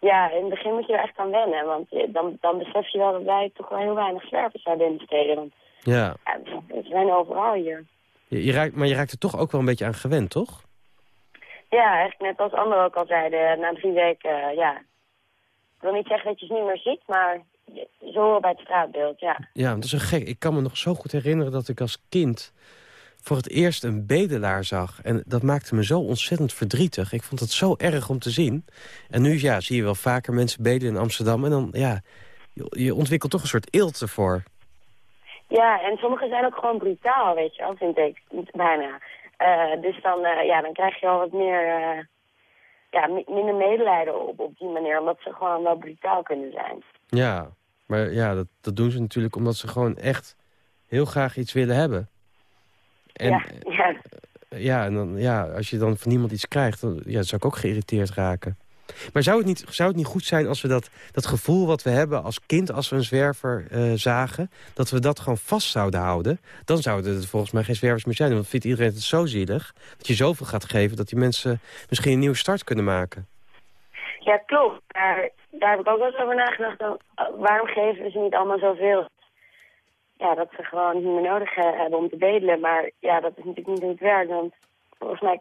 Ja, in het begin moet je er echt aan wennen. Want dan, dan besef je wel dat wij toch wel heel weinig zwervers hebben in de steden. Want Ja. ja, ze zijn overal hier. Je, je raakt, maar je raakt er toch ook wel een beetje aan gewend, toch? Ja, eigenlijk net als anderen ook al zeiden, na drie weken, eh, ja. Ik wil niet zeggen dat je ze niet meer ziet, maar horen bij het straatbeeld, ja. Ja, dat is een gek. Ik kan me nog zo goed herinneren dat ik als kind voor het eerst een bedelaar zag. En dat maakte me zo ontzettend verdrietig. Ik vond het zo erg om te zien. En nu ja, zie je wel vaker mensen bedelen in Amsterdam. En dan, ja, je, je ontwikkelt toch een soort eelt ervoor. Ja, en sommigen zijn ook gewoon brutaal, weet je wel, vind ik, bijna. Eh, dus dan, eh, ja, dan krijg je al wat meer, eh, ja, mi- minder medelijden op, op die manier, omdat ze gewoon wel brutaal kunnen zijn. Ja, maar ja, dat, dat doen ze natuurlijk omdat ze gewoon echt heel graag iets willen hebben. En, ja, ja. ja, en dan, ja, als je dan van niemand iets krijgt, dan ja, zou ik ook geïrriteerd raken. Maar zou het, niet, zou het niet goed zijn als we dat, dat gevoel wat we hebben als kind... als we een zwerver eh, zagen, dat we dat gewoon vast zouden houden? Dan zouden het volgens mij geen zwervers meer zijn. Want vindt iedereen het zo zielig dat je zoveel gaat geven... dat die mensen misschien een nieuwe start kunnen maken. Ja, klopt. Daar, daar heb ik ook wel eens over nagedacht. Eh, waarom geven ze niet allemaal zoveel? Ja, dat ze gewoon niet meer nodig he- hebben om te bedelen. Maar ja, dat is natuurlijk niet hoe het werkt. Want volgens mij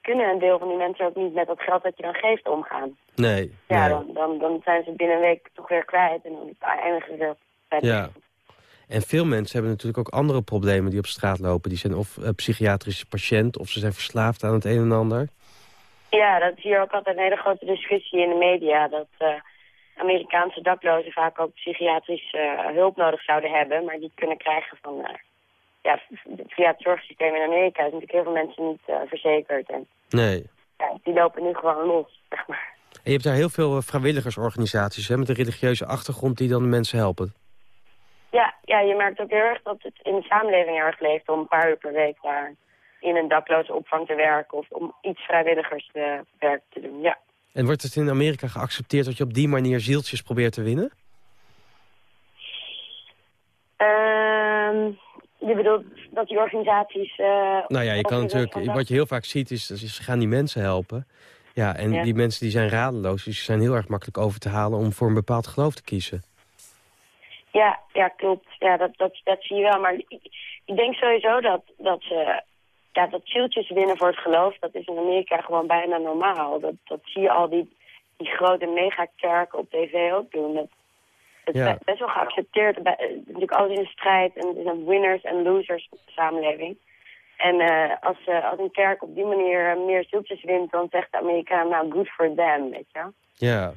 kunnen een deel van die mensen ook niet met dat geld dat je dan geeft omgaan. Nee. Ja, nee. dan, dan, dan zijn ze binnen een week toch weer kwijt. En dan eindigen ze bij Ja. En veel mensen hebben natuurlijk ook andere problemen die op straat lopen. Die zijn of eh, psychiatrische patiënt of ze zijn verslaafd aan het een en ander. Ja, dat is hier ook altijd een hele grote discussie in de media. Dat eh, Amerikaanse daklozen vaak ook psychiatrische eh, hulp nodig zouden hebben. Maar die kunnen krijgen van... eh, ja, via het zorgsysteem in Amerika is natuurlijk heel veel mensen niet eh, verzekerd. En Nee. ja, die lopen nu gewoon los, zeg maar. En je hebt daar heel veel eh, vrijwilligersorganisaties hè, met een religieuze achtergrond die dan de mensen helpen. Ja, ja, je merkt ook heel erg dat het in de samenleving heel erg leeft om een paar uur per week daar in een dakloze opvang te werken of om iets vrijwilligerswerk te doen, ja. En wordt het in Amerika geaccepteerd dat je op die manier zieltjes probeert te winnen? Ehm je bedoelt dat die organisaties... eh, Nou ja, je kan natuurlijk, wat je heel vaak ziet is, dat ze gaan die mensen helpen. Ja, en Ja. die mensen die zijn radeloos, dus die zijn heel erg makkelijk over te halen om voor een bepaald geloof te kiezen. Ja, ja, klopt. Ja, dat, dat, dat zie je wel. Maar ik, ik denk sowieso dat, dat, ze ja, dat zieltjes winnen voor het geloof, dat is in Amerika gewoon bijna normaal. Dat, dat zie je al die, die grote megakerken op tv ook doen. Dat, het is Ja. best wel geaccepteerd. Eh, natuurlijk altijd een strijd en het is een winners en losers samenleving. En eh, als, eh, als een kerk op die manier meer zieltjes wint, dan zegt de Amerikaan, nou, good for them, weet je wel. Ja,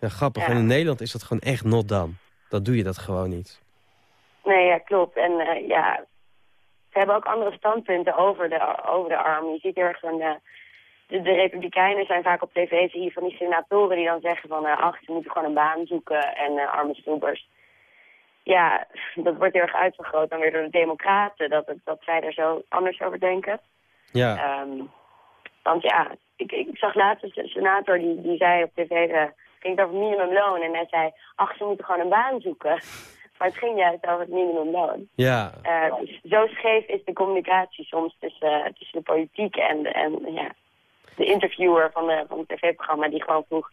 ja grappig. Ja. En in Nederland is dat gewoon echt not done. Dat doe je dat gewoon niet. Nee, ja, klopt. En ja, ze hebben ook andere standpunten over de, over de armen. Je ziet heel erg van, eh, de, de republikeinen zijn vaak op tv, zie je van die senatoren die dan zeggen van, eh, ach, ze moeten gewoon een baan zoeken en eh, arme stoebers. Ja, dat wordt heel erg uitvergroot dan weer door de democraten, dat, het, dat zij er zo anders over denken. Ja. Ehm, want ja, ik, ik zag laatst een senator die, die zei op tv, eh ging het over minimumloon. En hij zei, ach, ze moeten gewoon een baan zoeken. Maar het ging juist over het minimumloon. Ja, dus zo scheef is de communicatie soms tussen, tussen de politiek en, de, en ja, de interviewer van, de, van het tv-programma die gewoon vroeg...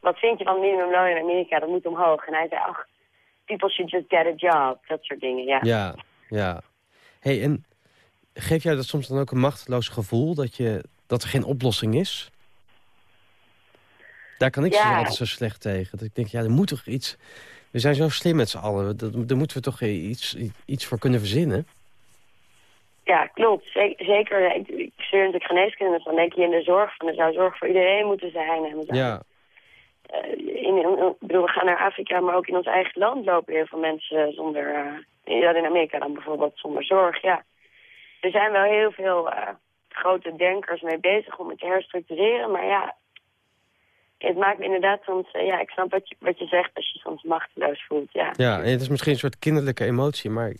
Wat vind je van minimumloon in Amerika? Dat moet omhoog. En hij zei, ach, people should just get a job. Dat soort dingen, ja. ja, ja. hey, en geef jij dat soms dan ook een machteloos gevoel dat, je, dat er geen oplossing is? Daar kan ik Ja. zo altijd zo slecht tegen. Dat ik denk, ja, er moet toch iets... We zijn zo slim met z'n allen. Dat, daar moeten we toch iets, iets voor kunnen verzinnen? Ja, klopt. Ze- Zeker. Ik, ik studeer natuurlijk geneeskunde, dus dan denk je in de zorg van er zou zorg voor iedereen moeten zijn. En Ja, eh, in, bedoel, we gaan naar Afrika, maar ook in ons eigen land lopen heel veel mensen zonder, ja, in Amerika dan bijvoorbeeld, zonder zorg, ja. Er zijn wel heel veel eh, grote denkers mee bezig om het te herstructureren, maar ja, het maakt me inderdaad soms, ja, ik snap wat je, wat je zegt als je soms machteloos voelt, ja. ja, en het is misschien een soort kinderlijke emotie, maar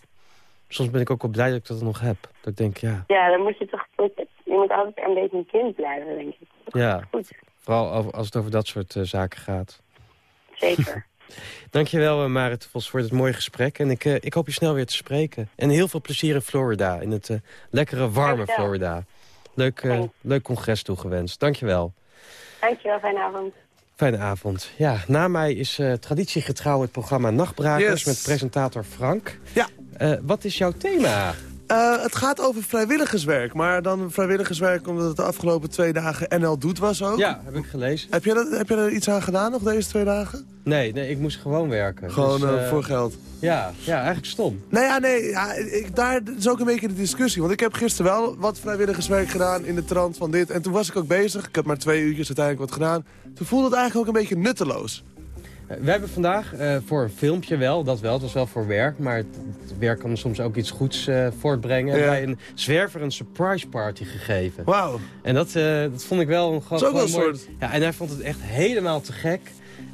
soms ben ik ook wel blij dat ik dat nog heb. Dat ik denk, ja, Ja, dan moet je toch, je moet altijd een beetje een kind blijven, denk ik. ja. Goed, Vooral als het over dat soort eh, zaken gaat. zeker. Dankjewel, uh, Marit Vos, voor dit mooie gesprek. En ik, eh, ik hoop je snel weer te spreken. En heel veel plezier in Florida, in het eh, lekkere, warme Dankjewel. Florida. Leuk, eh, leuk congres toegewenst. Dankjewel. Dankjewel, fijne avond. Fijne avond. Ja, na mij is eh, traditiegetrouw het programma Nachtbrakers... Yes. met presentator Frank. Ja. Eh, wat is jouw thema? Eh, het gaat over vrijwilligerswerk, maar dan vrijwilligerswerk omdat het de afgelopen twee dagen NL Doet was ook. Ja, heb ik gelezen. Heb je, dat, heb je er iets aan gedaan nog deze twee dagen? Nee, nee ik moest gewoon werken. Gewoon Dus, eh, eh, voor geld. Ja, ja, eigenlijk stom. Nou ja, nee, ja, ik, daar is ook een beetje de discussie. Want ik heb gisteren wel wat vrijwilligerswerk gedaan in de trant van dit. En toen was ik ook bezig. Ik heb maar twee uurtjes uiteindelijk wat gedaan. Toen voelde het eigenlijk ook een beetje nutteloos. Eh, We hebben vandaag eh, voor een filmpje wel, dat wel, het was wel voor werk... maar het, het werk kan soms ook iets goeds eh, voortbrengen. Ja. Bij een zwerver een surprise party gegeven. Wauw. En dat, eh, dat vond ik wel een gewoon mooi. soort- Ja, en hij vond het echt helemaal te gek.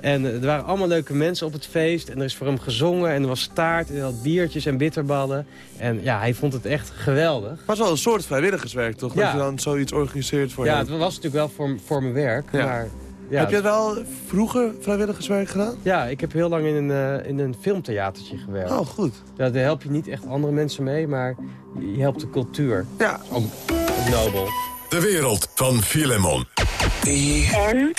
En er waren allemaal leuke mensen op het feest. En er is voor hem gezongen. En er was staart. En hij had biertjes en bitterballen. En ja, hij vond het echt geweldig. Maar het is wel een soort vrijwilligerswerk, toch? Ja. Dat je dan zoiets organiseert voor ja, het was natuurlijk wel voor, voor mijn werk. Ja. Maar Ja. Heb jij wel vroeger vrijwilligerswerk gedaan? Ja, ik heb heel lang in een, eh, in een filmtheatertje gewerkt. Oh, goed. Ja, daar help je niet echt andere mensen mee, maar je helpt de cultuur. Ja. Ook, ook nobel. De wereld van Filemon. En?